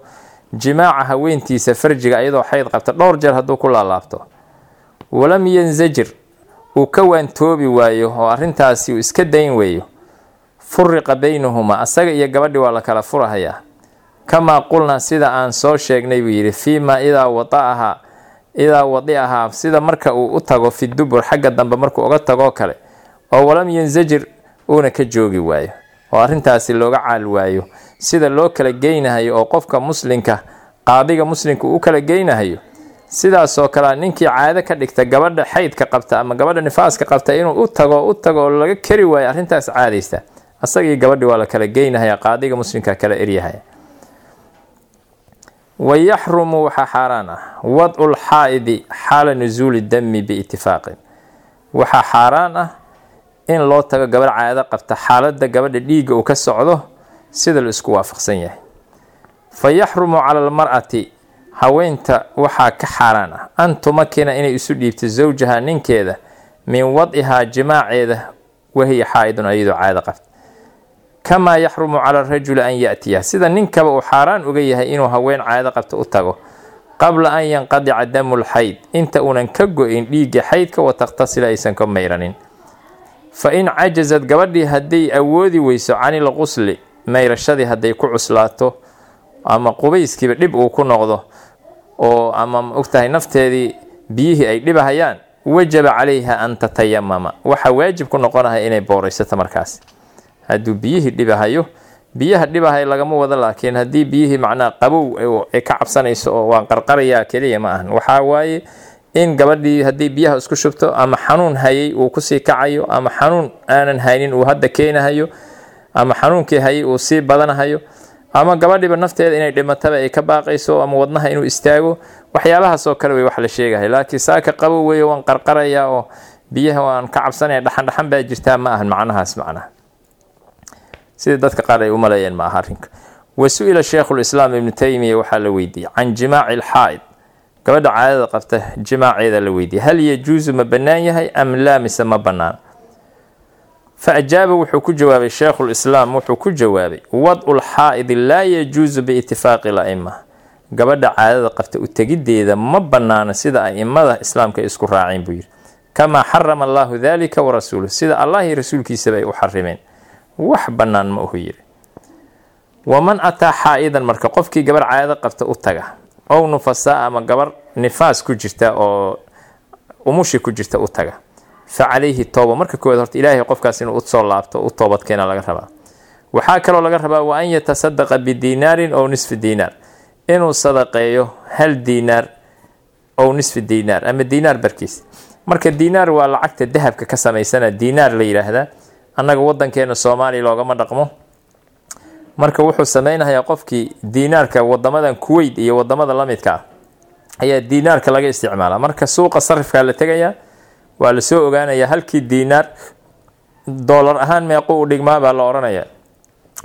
jimaaca haweentiisa farjiga iyadoo xayd qabta dhowr jeer hadduu ku laalaabto walam yansajir uu ka waantoobi waayo oo arrintaasi uu iska dayn weeyo. Furiqa baynahumaa asaga iyo gabadhii waa la kala furahayaa. Kamaa qulnaa sida aan soo sheegnay buu yidhi fiimaa idaa wadaahaa idaa wadiahaa sida marka uu u tago fi dubur xagga dambe markuu uga tagoo kale. Oo walam yansajir uuna ka joogi waayo. Oo arrintaasi looga caal waayo. Sida loo kala geynahayo oo qofka muslinka qaadiga muslimka uu kala geynahayo sidaasoo kalea ninkii caado ka dhigta gabadha xaydka qabta ama gabadha nifaaska qabta inuu u tago u tago oo laga kari waayo arrintaas caadaysta asagii gabadhi waa la kala geynahaya qaadiga muslimka kala eryahaya wayaxrumu waxaa xaaraan ah. Wad-ul xaa'idi xaala nusuuli dami biitifaaqin waxaa xaaraan ah in loo tago gabadh caado qabta xaaladda gabadha dhiigga uu ka socdo sida la isku waafaqsan yahay. Fa yaxrumu cala almar'ati haweenta waxaa ka xaaraan ah an tumakina inay isu dhiibto zawjaha ninkeeda. Min wad-ihaa jimaaceeda wahiya xaa-idun ayadoo qabta. Kamaa yaxrumu cala arajuli an yaatiya sida ninkaba uu xaaraan uga yahay inuu haween caado qabta u tago. Qabla an yanqadica damu lxayd inta uunan ka go-in dhiigga xaydka wa takhtasila aysan ka mayranin fa in cajasad gabadhii hadday awoodi weyso canil qusli mayrashadii hadday ku cuslaato ama qubayskiiba dhib uu ku noqdo oo ama ogtahay nafteedii biyihii ay dhibahayaan wajaba calayha an tatayamama waxaa waajib ku noqonaya inay booraysato markaas. Hadduu biyihii dhibahayo biyaha dhibahay lagama wado laakiin haddii biyihii macnaha qabow ay ka cabsanayso oo waan qarqarayaa keliya ma ahan. Waxaa waaye in gabadhii haddii biyaha isku shubto ama xanuun hayay uu ku sii kacayo ama xanuun aanan haynin uu hadda keenahayo ama xanuunkii hayay uu sii badanahayo ama gabadhiiba nafteeda inay dhimataba ay ka baaqayso ama wadnaha inuu istaago waxyaabahaasoo kale wey wax la sheegahay. Laakiin saaka qabow weeye waan qarqarayaa oo biyaha waan ka cabsanaya dhaxandhaxan baa jirtaa ma ahan macnahaas macnaha. Sida dadka qaar ay u maleeyeen arrinka. Wa su'ila sheikhulislaam ibnu taymiya waxaa la weydiiyey can jimaaci lxaa'id. Gabadha caadada qabta jimaaceeda la weydiiyey hal yajuusu ma bannaan yahay am laa mise ma bannaan fa ajaaba wuxuu ku jawaabay sheikhulislaam wuxuu ku jawaabay wad-ul xaa'idi laa yajuusu biitifaaqi la'ima gabadha caadada qabta u tegiddeeda ma bannaano sida a'immada islaamka isku raaceen buu yidhi kamaa xarama allaahu daalika wa rasuuluh sida allah rasuulkiisaba ay u xarimeen wax bannaan ma uhu yidhi waman ataa xaa'idan marka qofkii gabarh caadada qabta u taga ow nufasaa ama gabar nifaas ku jirta oo umushi ku jirta u taga fa calayhi tooba marka koowaad horta ilaahay qofkaas inuu u soo laabto u toobadkeena laga rabaa. Waxaa kaloo laga rabaa wa an yatasadaqa bidiinaarin ow nisfi diinaar. Inuu sadaqeeyo hal diinaar ow nisfi diinaar ama diinaar barkiis. Marka diinaar waa lacagta dahabka ka samaysana diinaar la yidhaahdaa annaga wadankeena soomaaliya loogama dhaqmo. Marka wuxuu sameynhayaa qofkii diinaarka wadamadan kuweyt iyo waddamada lamidka ah ayaa diinaarka laga isticmaala marka suuqa sarifkaa la tegayaa waa la soo ogaanayaa halkii diinaar doolar ahaan meequ u dhigmaa baa la odhanaya.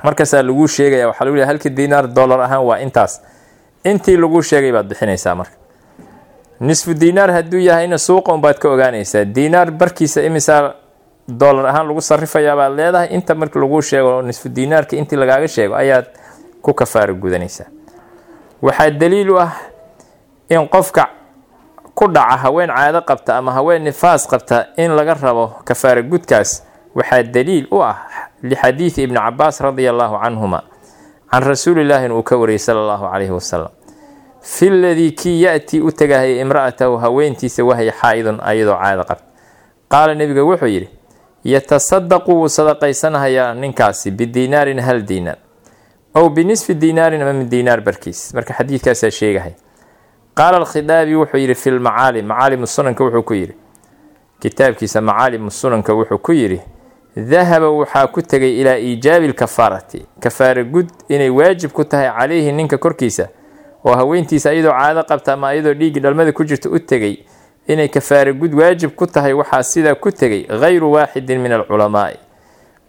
Markaasaa laguu sheegaya waxaa lagu leeyahay halkii diinaar doolar ahaan waa intaas. Intii laguu sheegay baad bixinaysaa marka. Nisfu diinaar hadduu yahayna suuqa unbaad ka ogaanaysaa. Diinaar barkiisa imisaa doolar ahaan lagu sarifayaa baad leedahay. Inta marka laguu sheego nisfu diinaarka intii lagaaga sheego ayaad ku kafaaro gudanaysaa. Waxaa daliil u ah in qofka ku dhaca haween caado qabta ama haween nifaas qabta in laga rabo kafaaro gudkaas waxaa daliil u ah lixadiidi ibni cabaas radia allaahu canhuma can rasuulilaahin uu ka wariyay sala allahu calayhi wasalam fi ladii kii ya-tii u tagahaya imra'atahu haweentiisa wahya xaa-idun ayadoo caado qabta. Qaala nebiga wuxuu yidhi yatasadaqu wuu sadaqaysanhayaa ninkaasi bidiinaarin hal diinaar ow binisfi diinaarin ama min diinaar barkiis. Marka xadiidkaasaa sheegahay qaala alkhidaabi wuxuu yidhi fi lmacaalim macaalimu sunanka wuxuu ku yidhi kitaabkiisa macaalimu sunanka wuxuu ku yidhi dahaba waxaa ku tegay ilaa iijaabi lkafaarati kafaara gud inay waajib ku tahay calayhi ninka korkiisa oo haweentiisa iyadoo caado qabta ama iyadoo dhiiggii dhalmada ku jirta u tegay inay kafaara gud waajib ku tahay waxaa sidaa ku tegay hayru waaxidin min alculamaa'i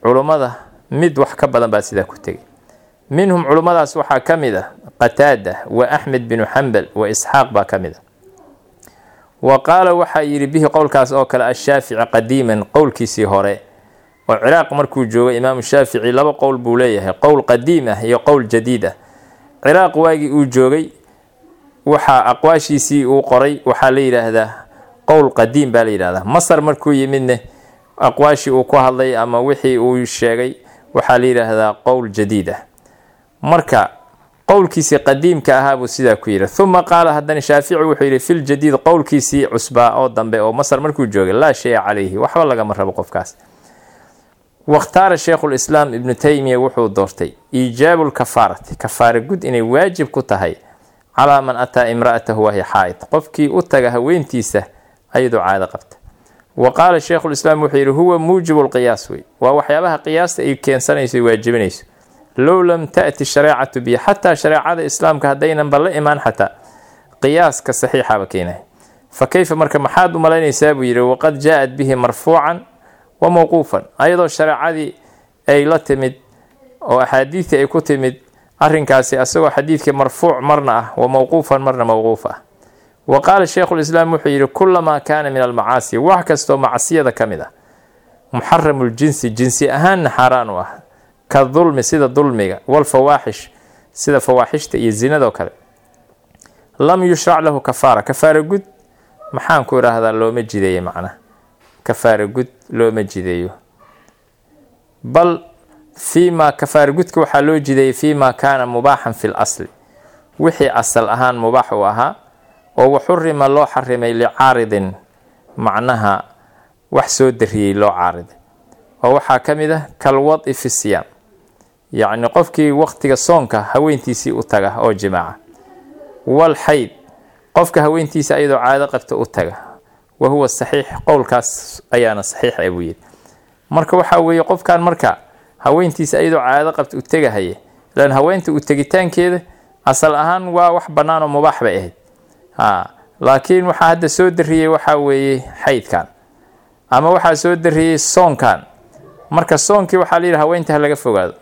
culummada mid wax ka badan baa sidaa ku tegay minhum culummadaas waxaa ka mid ah qataada wa axmed binu xambal wa isxaaq baa ka mid a wa qaala waxaa yidhi bihi qowlkaas oo kale ashaafici qadiiman qowlkiisii hore oo ciraaq markuu joogay imaamu shaafici laba qowl buu leeyahay qowl qadiim ah iyo qowl jadiid ah. Ciraaq waagii uu joogay waxaa aqwaashiisii uu qoray waxaa la yidhaahdaa qowl qadiim baa la yidhahdaa masar markuu yimidne aqwaashii uu ku hadlay ama wixii uu sheegay waxaa la yidhaahdaa qowl jadiid ah marka qowlkiisii qadiimka ahaa buu sidaa ku yidhi. Uma qaala haddana shaafici wuxuu yidhi filjadiid qowlkiisii cusbaa oo dambe oo masar markuu joogay laa shaya calayhi. Waxba lagama rabo qofkaas. Wakhtaara sheikhulislaam ibnu taymiya wuxuu doortay iijaabu lkafaarati kafaara gud inay waajib ku tahay calaa man ataa imra'atahu wahya xaa'id. Qofkii u taga haweentiisa ayadoo caado qabta. Wa qaala sheikhulislaam wuxuu yidhi huwa muujibu lqiyaas wey. Waa waxyaabaha qiyaasta ay keensanayso waajibinayso low lam taati shareecatu bi xataa shareecada islaamka haddaynanba la imaan xataa qiyaaska saxiixaba keenahay fa kayfa marka maxaad u malaynaysaa buu yidhi waqad jaa-at bihi marfuucan wa mawquufan ayadoo shareecadii ay la timid oo axaadiidii ay ku timid arrinkaasi asagoo xadiidkii marfuuc marna ah wa mawquufan marna mawquuf ah wa qaala sheikhulislaam wuxuu yidhi kulamaa kaana min almacaasi wax kastoo macsiyada ka mid ah muxaramu ljinsi jinsi ahaanna xaaraan u ah ka dulmi sida dulmiga walfawaaxish sida fawaaxishta iyo zinadoo kale. Lam yushrac lahu kafaara kafaara gud maxaan ku idhaahdaa looma jideeyo macnaha kafaara gud looma jideeyo. Bal fii maa kafaara gudka waxaa loo jideeyay fii maa kaana mubaaxan fi lasli wixii asal ahaan mubaax u ahaa oo waxurima loo xarimay licaaridin macnaha wax soo dariyey loo caariday oo waxaa ka mid ah kalwadi fi siyaam yacni qofkii waqtiga soonka haweentiisii u taga oo jimaaca. Wal xayd qofka haweentiisa ayadoo caado qabta u taga. Wa huwa saxiix qowlkaas ayaana saxiix buu yidhi. Marka waxaa weeye qofkan marka haweentiisa ayadoo caado qabta u tegahaya ilaan haweenta u tegitaankeeda asal ahaan waa wax bannaan oo mubaax bay ahayd. Ha laakiin waxaa hadda soo dariyey waxaa weeye xaydkan ama waxaa soo dariyey soonkan marka soonkii waxaa layidhi haweenta ha laga fogaado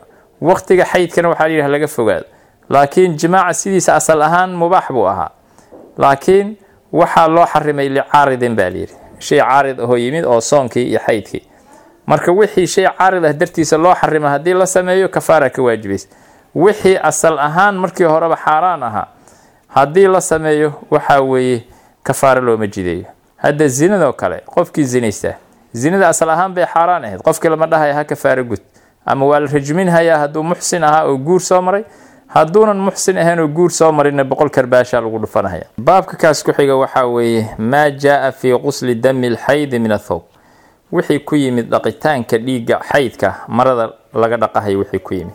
waqtiga xaydkana waxaa layidhi ha laga fogaado. Laakiin jimaaca sidiisa asal ahaan mubaax buu ahaa. Laakiin waxaa loo xarimay licaaridin baa layidhi shay caarid ahoo yimid oo soonkii iyo xaydkii. Marka wixii shay caarid ah dartiisa loo xarima haddii la sameeyo kafaara ka waajibaysa wixii asal ahaan markii horeba xaaraan ahaa haddii la sameeyo waxaa weeye kafaaro looma jideeyo. Hadda zinadoo kale qofkii zinaystaa zinada asal ahaan bay xaaraan ahayd. Qofkii lama dhahaya ha kafaaro gud ama waa la rajminhayaa hadduu muxsin ahaa oo guur soo maray hadduunan muxsin ahayn oo guur soo marinna boqol karbaashaa lagu dhufanaya baabka kaas ku xiga waxaa weeye maa jaa fii qusli dami lxaydi min athawb wixii ku yimid dhaqitaanka dhiigga xaydka marada laga dhaqahayo wixii ku yimid.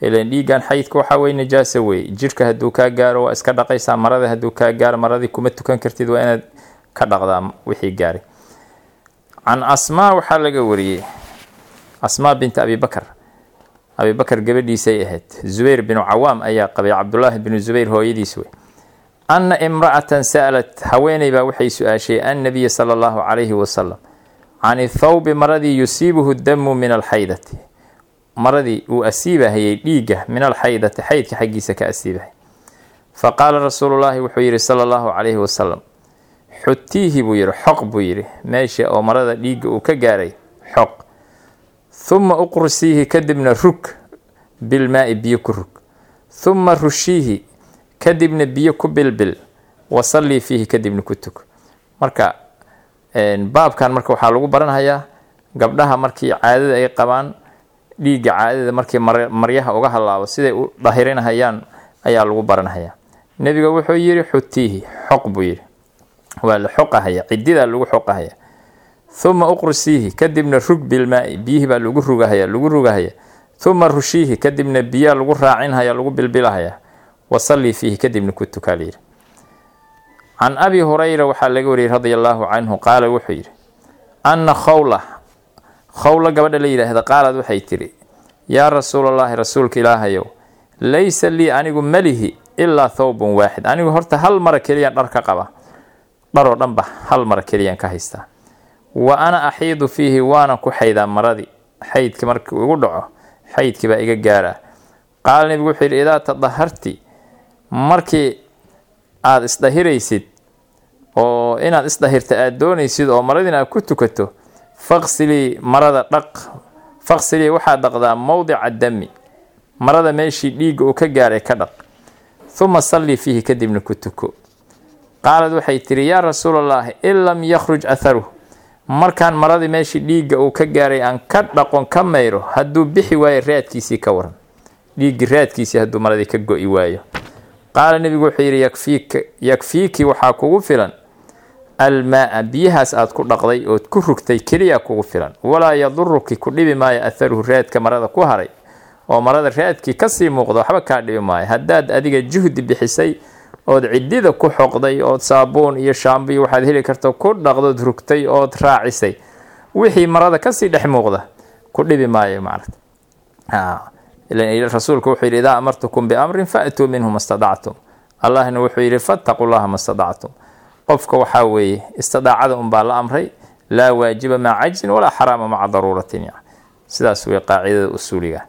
Ilan dhiiggan xaydka waxaa weye najaasa weeye. Jirka hadduu kaa gaaro waa iska dhaqaysaa marada hadduu kaa gaaro maradii kuma tukan kartid waa inaad ka dhaqdaa wixii gaaray. Can asmaa waxaa laga wariyey asmaa binta abi bakar. Abi bakar gabadhiisay ahayd. Zubayr binu cawaam ayaa qabay. Cabdulaahi binu zubayr hooyadiis wey. Anna imra'atan sa'alat haweeney baa waxay su'aashay annabiya sala allahu calayhi wasalam can ithawbi maradii yusiibuhu damu min alxaydati. Maradii uu asiibahayay dhiigga min alxaydati xaydka xaggiisa ka asiibahay fa qaala rasuulullaahi wuxuu yidhi sala allahu calayhi wasalam xutiihi buu yidhi xoq buu yidhi meesha oo marada dhiigga uu ka gaaray xoq huma uqrusiihi kadibna rug bilmaa-i biyo ku rug huma rushiihi kadibna biyo ku bilbil wasallii fiihi kadibna ku tug marka baabkan marka waxaa lagu baranhayaa gabdhaha markii caadada ay qabaan dhiigga caadada markii maryaha uga halaabo siday u dahirinhayaan ayaa lagu baranhayaa nebiga wuxuu yidhi xutiihi xoq buu yidhi waa la xoqahaya cididaa lagu xoqahaya huma uqrusiihi kadibna rug bilmaa-i biyihii baa lagu rugahaya lagu rugahaya huma rushiihi kadibna biyaa lagu raacinhaya lagu bilbilahaya wasallii fiihi kadibna ku tukaa layidhi can abi hurayra waxaa laga wariyey radia allaahu canhu qaala wuxuu yidhi anna khawla khawla gabadha la yidhaahda qaalad waxay tidhi yaa rasuulallaahi rasuulka ilaahayow laysa lii anigu malihi ilaa thawbun waaxid anigu horta hal mara keliyaan dhar ka qaba dharoo dhanba hal mara keliyaan ka haystaa wa ana axiidu fiihi waana ku xaydaa maradii xaydki markii igu dhaco xaydkii baa iga gaaraa qaala nebigu wuxuu yidhi idaa tadaharti markii aada isdahiraysid oo inaad isdahirta aada doonaysid oo maradiina aad ku tukato faqsilii marada dhaq. Faqsilii waxaad dhaqdaa mowdica dami. Marada meeshii dhiigga uu ka gaaray ka dhaq. Huma sallii fiihi kadibna ku tuko. Qaalad waxay tidhi yaa rasuulallaahi in lam yakhruj atharuh markaan maradii meeshii dhiigga uu ka gaaray aan ka dhaqon ka mayro hadduu bixi waayo raadkiisii ka waran. Dhiiggii raadkiisii hadduu maradii ka go-i waayo. Qaala nebigu wuxuu yidhi yakfiika yakfiiki waxaa kugu filan. Almaa-a biyahaas aad ku dhaqday ood ku rugtay keliya kugu filan. Walaa yaduruki ku dhibi maayo atharuhu raadka marada ku haray. Oo marada raadkii ka sii muuqda waxba kaa dhibi maayo. Haddaad adiga juhdi bixisay ood cidida ku xoqday ood saabuun iyo shaambo iyo waxaad heli karta ku dhaqdood rugtay ood raacisay wixii marada ka sii dhex muuqda ku dhibi maayo maarata wuxuu yidhi idaa amartukum biamrin faatuu minhu ma stadactum allahna wuxuu yidhi fattaquu llaha ma stadactum qofka waxaa weeye istidaacada unbaa la amray laa waajiba maca cajzin walaa xaraama maca daruuratin sidaas wey qaacidada usuuliga.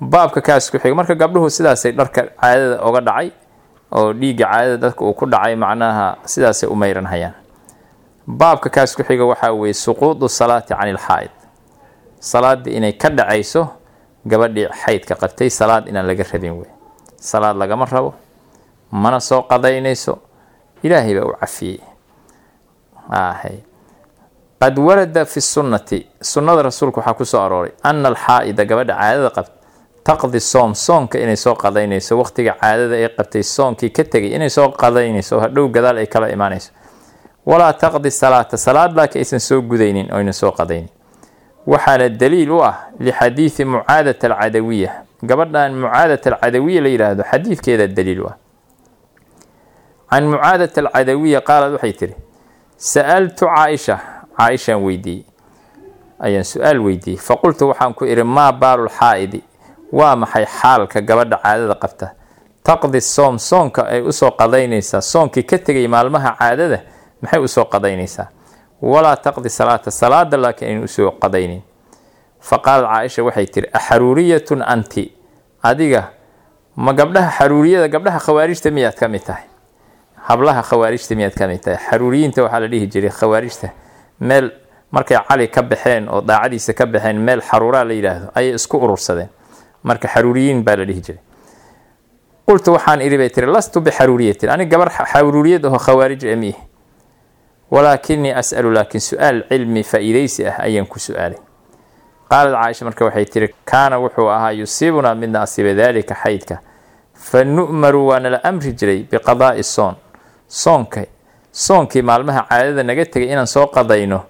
Baabka kaas xiga marka gabdhuhu sidaasay dharka caadada oga dhacay oo dhiigga caadada dadka uu ku dhacay macnaha sidaasay u mayranhayaan baabka kaas ku xiga waxaa weeye suquudu salaati cani ilxaa'id salaadii inay ka dhacayso gabadhii xaydka qabtay salaad inaan laga rabin wey salaad lagama rabo mana soo qadaynayso ilaahay baa u cafiyey. Qad warada fi sunnati sunnada rasuulka waxaa ku soo arooray ana alxaa'ida gabadha caadada qabta taqdi soom soonka inay soo qadaynayso waqtiga caadada ay qabtay soonkii ka tegay inay soo qadaynayso hadhow gadaal ay kala imaanayso. Walaa taqdi salaata salaad laakiin aysan soo gudaynin oyna soo qadaynin. Waxaana daliil u ah lixadiidi mucaadat alcadawiya. Gabadhan mucaadat alcadawiya la yidhaahdo xadiidkeeda daliil u ah. Can mucaadat alcadawiya qaalad waxay tihi sa'altu caaisha. Caaishaan weydiiyey. Ayaan su'aal weydiiyey. Faqultu waxaan ku idhi maa baalu lxaa'idi waa maxay xaalka gabadha caadada qabta? Taqdi soom soonka ay u soo qadaynaysaa. Soonkii ka tegay maalmaha caadada maxay u soo qadaynaysaa? Walaa taqdi salaata salaada laakiin aynu u soo qadaynin. Fa caaisha waxay tihi axaruuriyatun anti adiga ma gabdhaha xaruuriyada gabdhaha khawaarijta miyaad ka mid tahay? Hablaha khawaarijta miyaad ka mid tahay? Xaruuriyiinta waxaa la dhihi jiray khawaarijta meel markay cali ka baxeen oo daacadiisa ka baxeen meel xaruuraa la yidhaahdo ayay isku urursadeen marka xaruuriyiin baa la dhihi jiray. Qultu waxaan idhi bay tiri lastu bixaruuriyatin? Ani gabar xaruuriyad aho khawaarij amiih walaakinii as'alu laakiin su'aal cilmi faa-iideysi ah ayaan ku su'aalay. Qaalad caaisha marka waxay tiri kaana wuxuu ahaa yusiibunaa midna asiiba daalika xaydka. Fa nu'maru waa nala amri jiray biqadaa'i soon. Soonka soonkii maalmaha caadada naga tegay inaan soo qadayno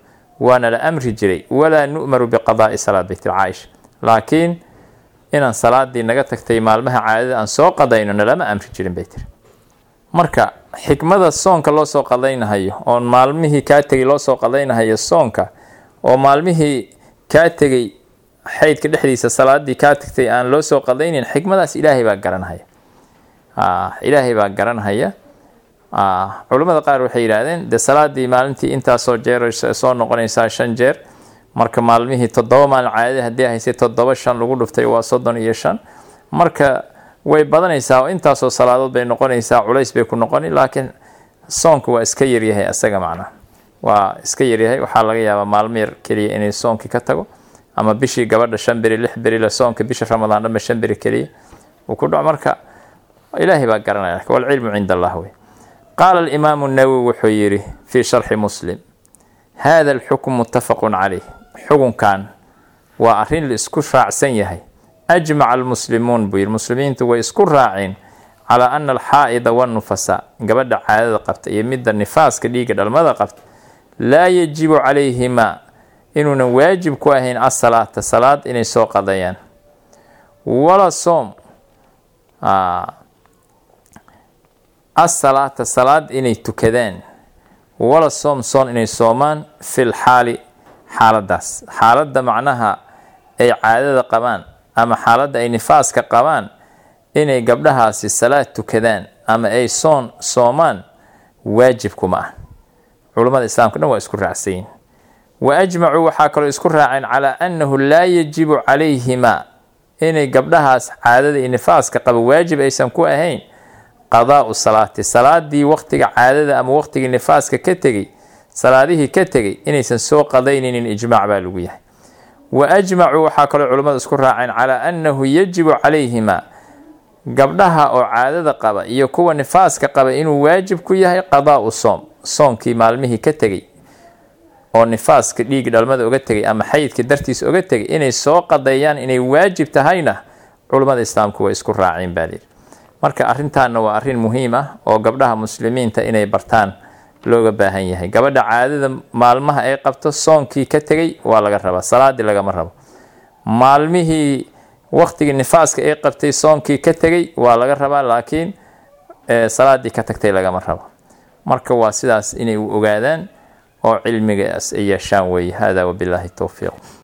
waa nala amri jiray. Walaa nu'maru biqadaa'i salaad bay tiri caaisha. Laakiin inaan salaadii naga tagtay maalmaha caadada aan soo qadayno nalama amri jirin bay tiri. Marka xikmada soonka loo soo qadaynahayo oon maalmihii kaa tegay loo soo qadaynahayo soonka oo maalmihii kaa tegay xaydka dhexdiisa salaadii kaa tagtay aan loo soo qadaynayn xikmadaas ilaahay baa garanhaya ilaahay baa garanhaya culimmada qaar waxay yidhaahdeen dee salaadii maalintii intaasoo jeer soo noqonaysaa shan jeer marka maalmihii toddoba maalin caadada haddii haysay toddoba shan lagu dhuftay waa soddon iyo shan. Marka way badanaysaa oo intaasoo salaadood bay noqonaysaa culays bay ku noqoni laakiin soonka waa iska yaryahay asaga macnaha waa iska yaryahay waxaa laga yaabaa maalmo yar keliya inay soonkii ka tago ama bishii gabadha shan beri lix beri la soonka bisha ramadaan dhanba shan beri keliya uu ku dhaco. Marka ilaahay baa garanaya walcilmu cinda allah wey. Qaala alimaamu nawowi wuxuu yidhi fii sharxi muslim hada alxukm muttafaqun caleyh xukunkan waa arrin la isku raacsan yahay. Ajmaca almuslimuun buu yidhi muslimiintu way isku raaceen calaa ana alxaa'ida wannufasaa gabadha caadada qabta iyo midda nifaaska dhiigga dhalmada qabta laa yajibu calayhimaa inuunan waajib ku ahayn asalaata salaad inay soo qadayaan. Wala soom asalaata salaad inay tukadaan. Wala soom soon inay soomaan fil xaali xaaladaas. Xaaladda macnaha ay caadada qabaan ama xaaladda ay nifaaska qabaan inay gabdhahaasi salaad tukadaan ama ay soon soomaan waajib kuma ah culummada islaamka dhan waa isku raacsayin wa ajmacuu waxaa kaloo isku raaceen calaa annahu laa yajibu calayhimaa inay gabdhahaas caadada iyo nifaaska qaba waajib aysan ku ahayn. Qadaa'u salaati salaadii waqtiga caadada ama waqtigii nifaaska ka tegey salaadihii ka tegey inaysan soo qadaynaynin ijmaac baa lagu yahay. Wa ajmacuu waxaa kaloo culummadu isku raaceen calaa annahu yajibu calayhimaa gabdhaha oo caadada qaba iyo kuwa nifaaska qaba inuu waajib ku yahay qadaa'u soom soonkii maalmihii ka tegey oo nifaaska dhiig dhalmada oga tegay ama xayidka dartiisa oga tegay inay soo qadeeyaan inay waajib tahayna culummada islaamku way isku raaceen baa layidhi marka arrintaana waa arrin muhiim ah oo gabdhaha muslimiinta inay bartaan looga baahan yahay. Gabadha caadada maalmaha ay qabto soonkii ka tegay waa laga rabaa. Salaadii lagama rabo. Maalmihii waqtigii nifaaska ay qabtay soonkii ka tegay waa laga rabaa laakiin salaadii ka tagtay lagama rabo. Marka waa sidaas inay u ogaadaan oo cilmigaas ay yeeshaan weeye. Hada wabilaahi towfiiq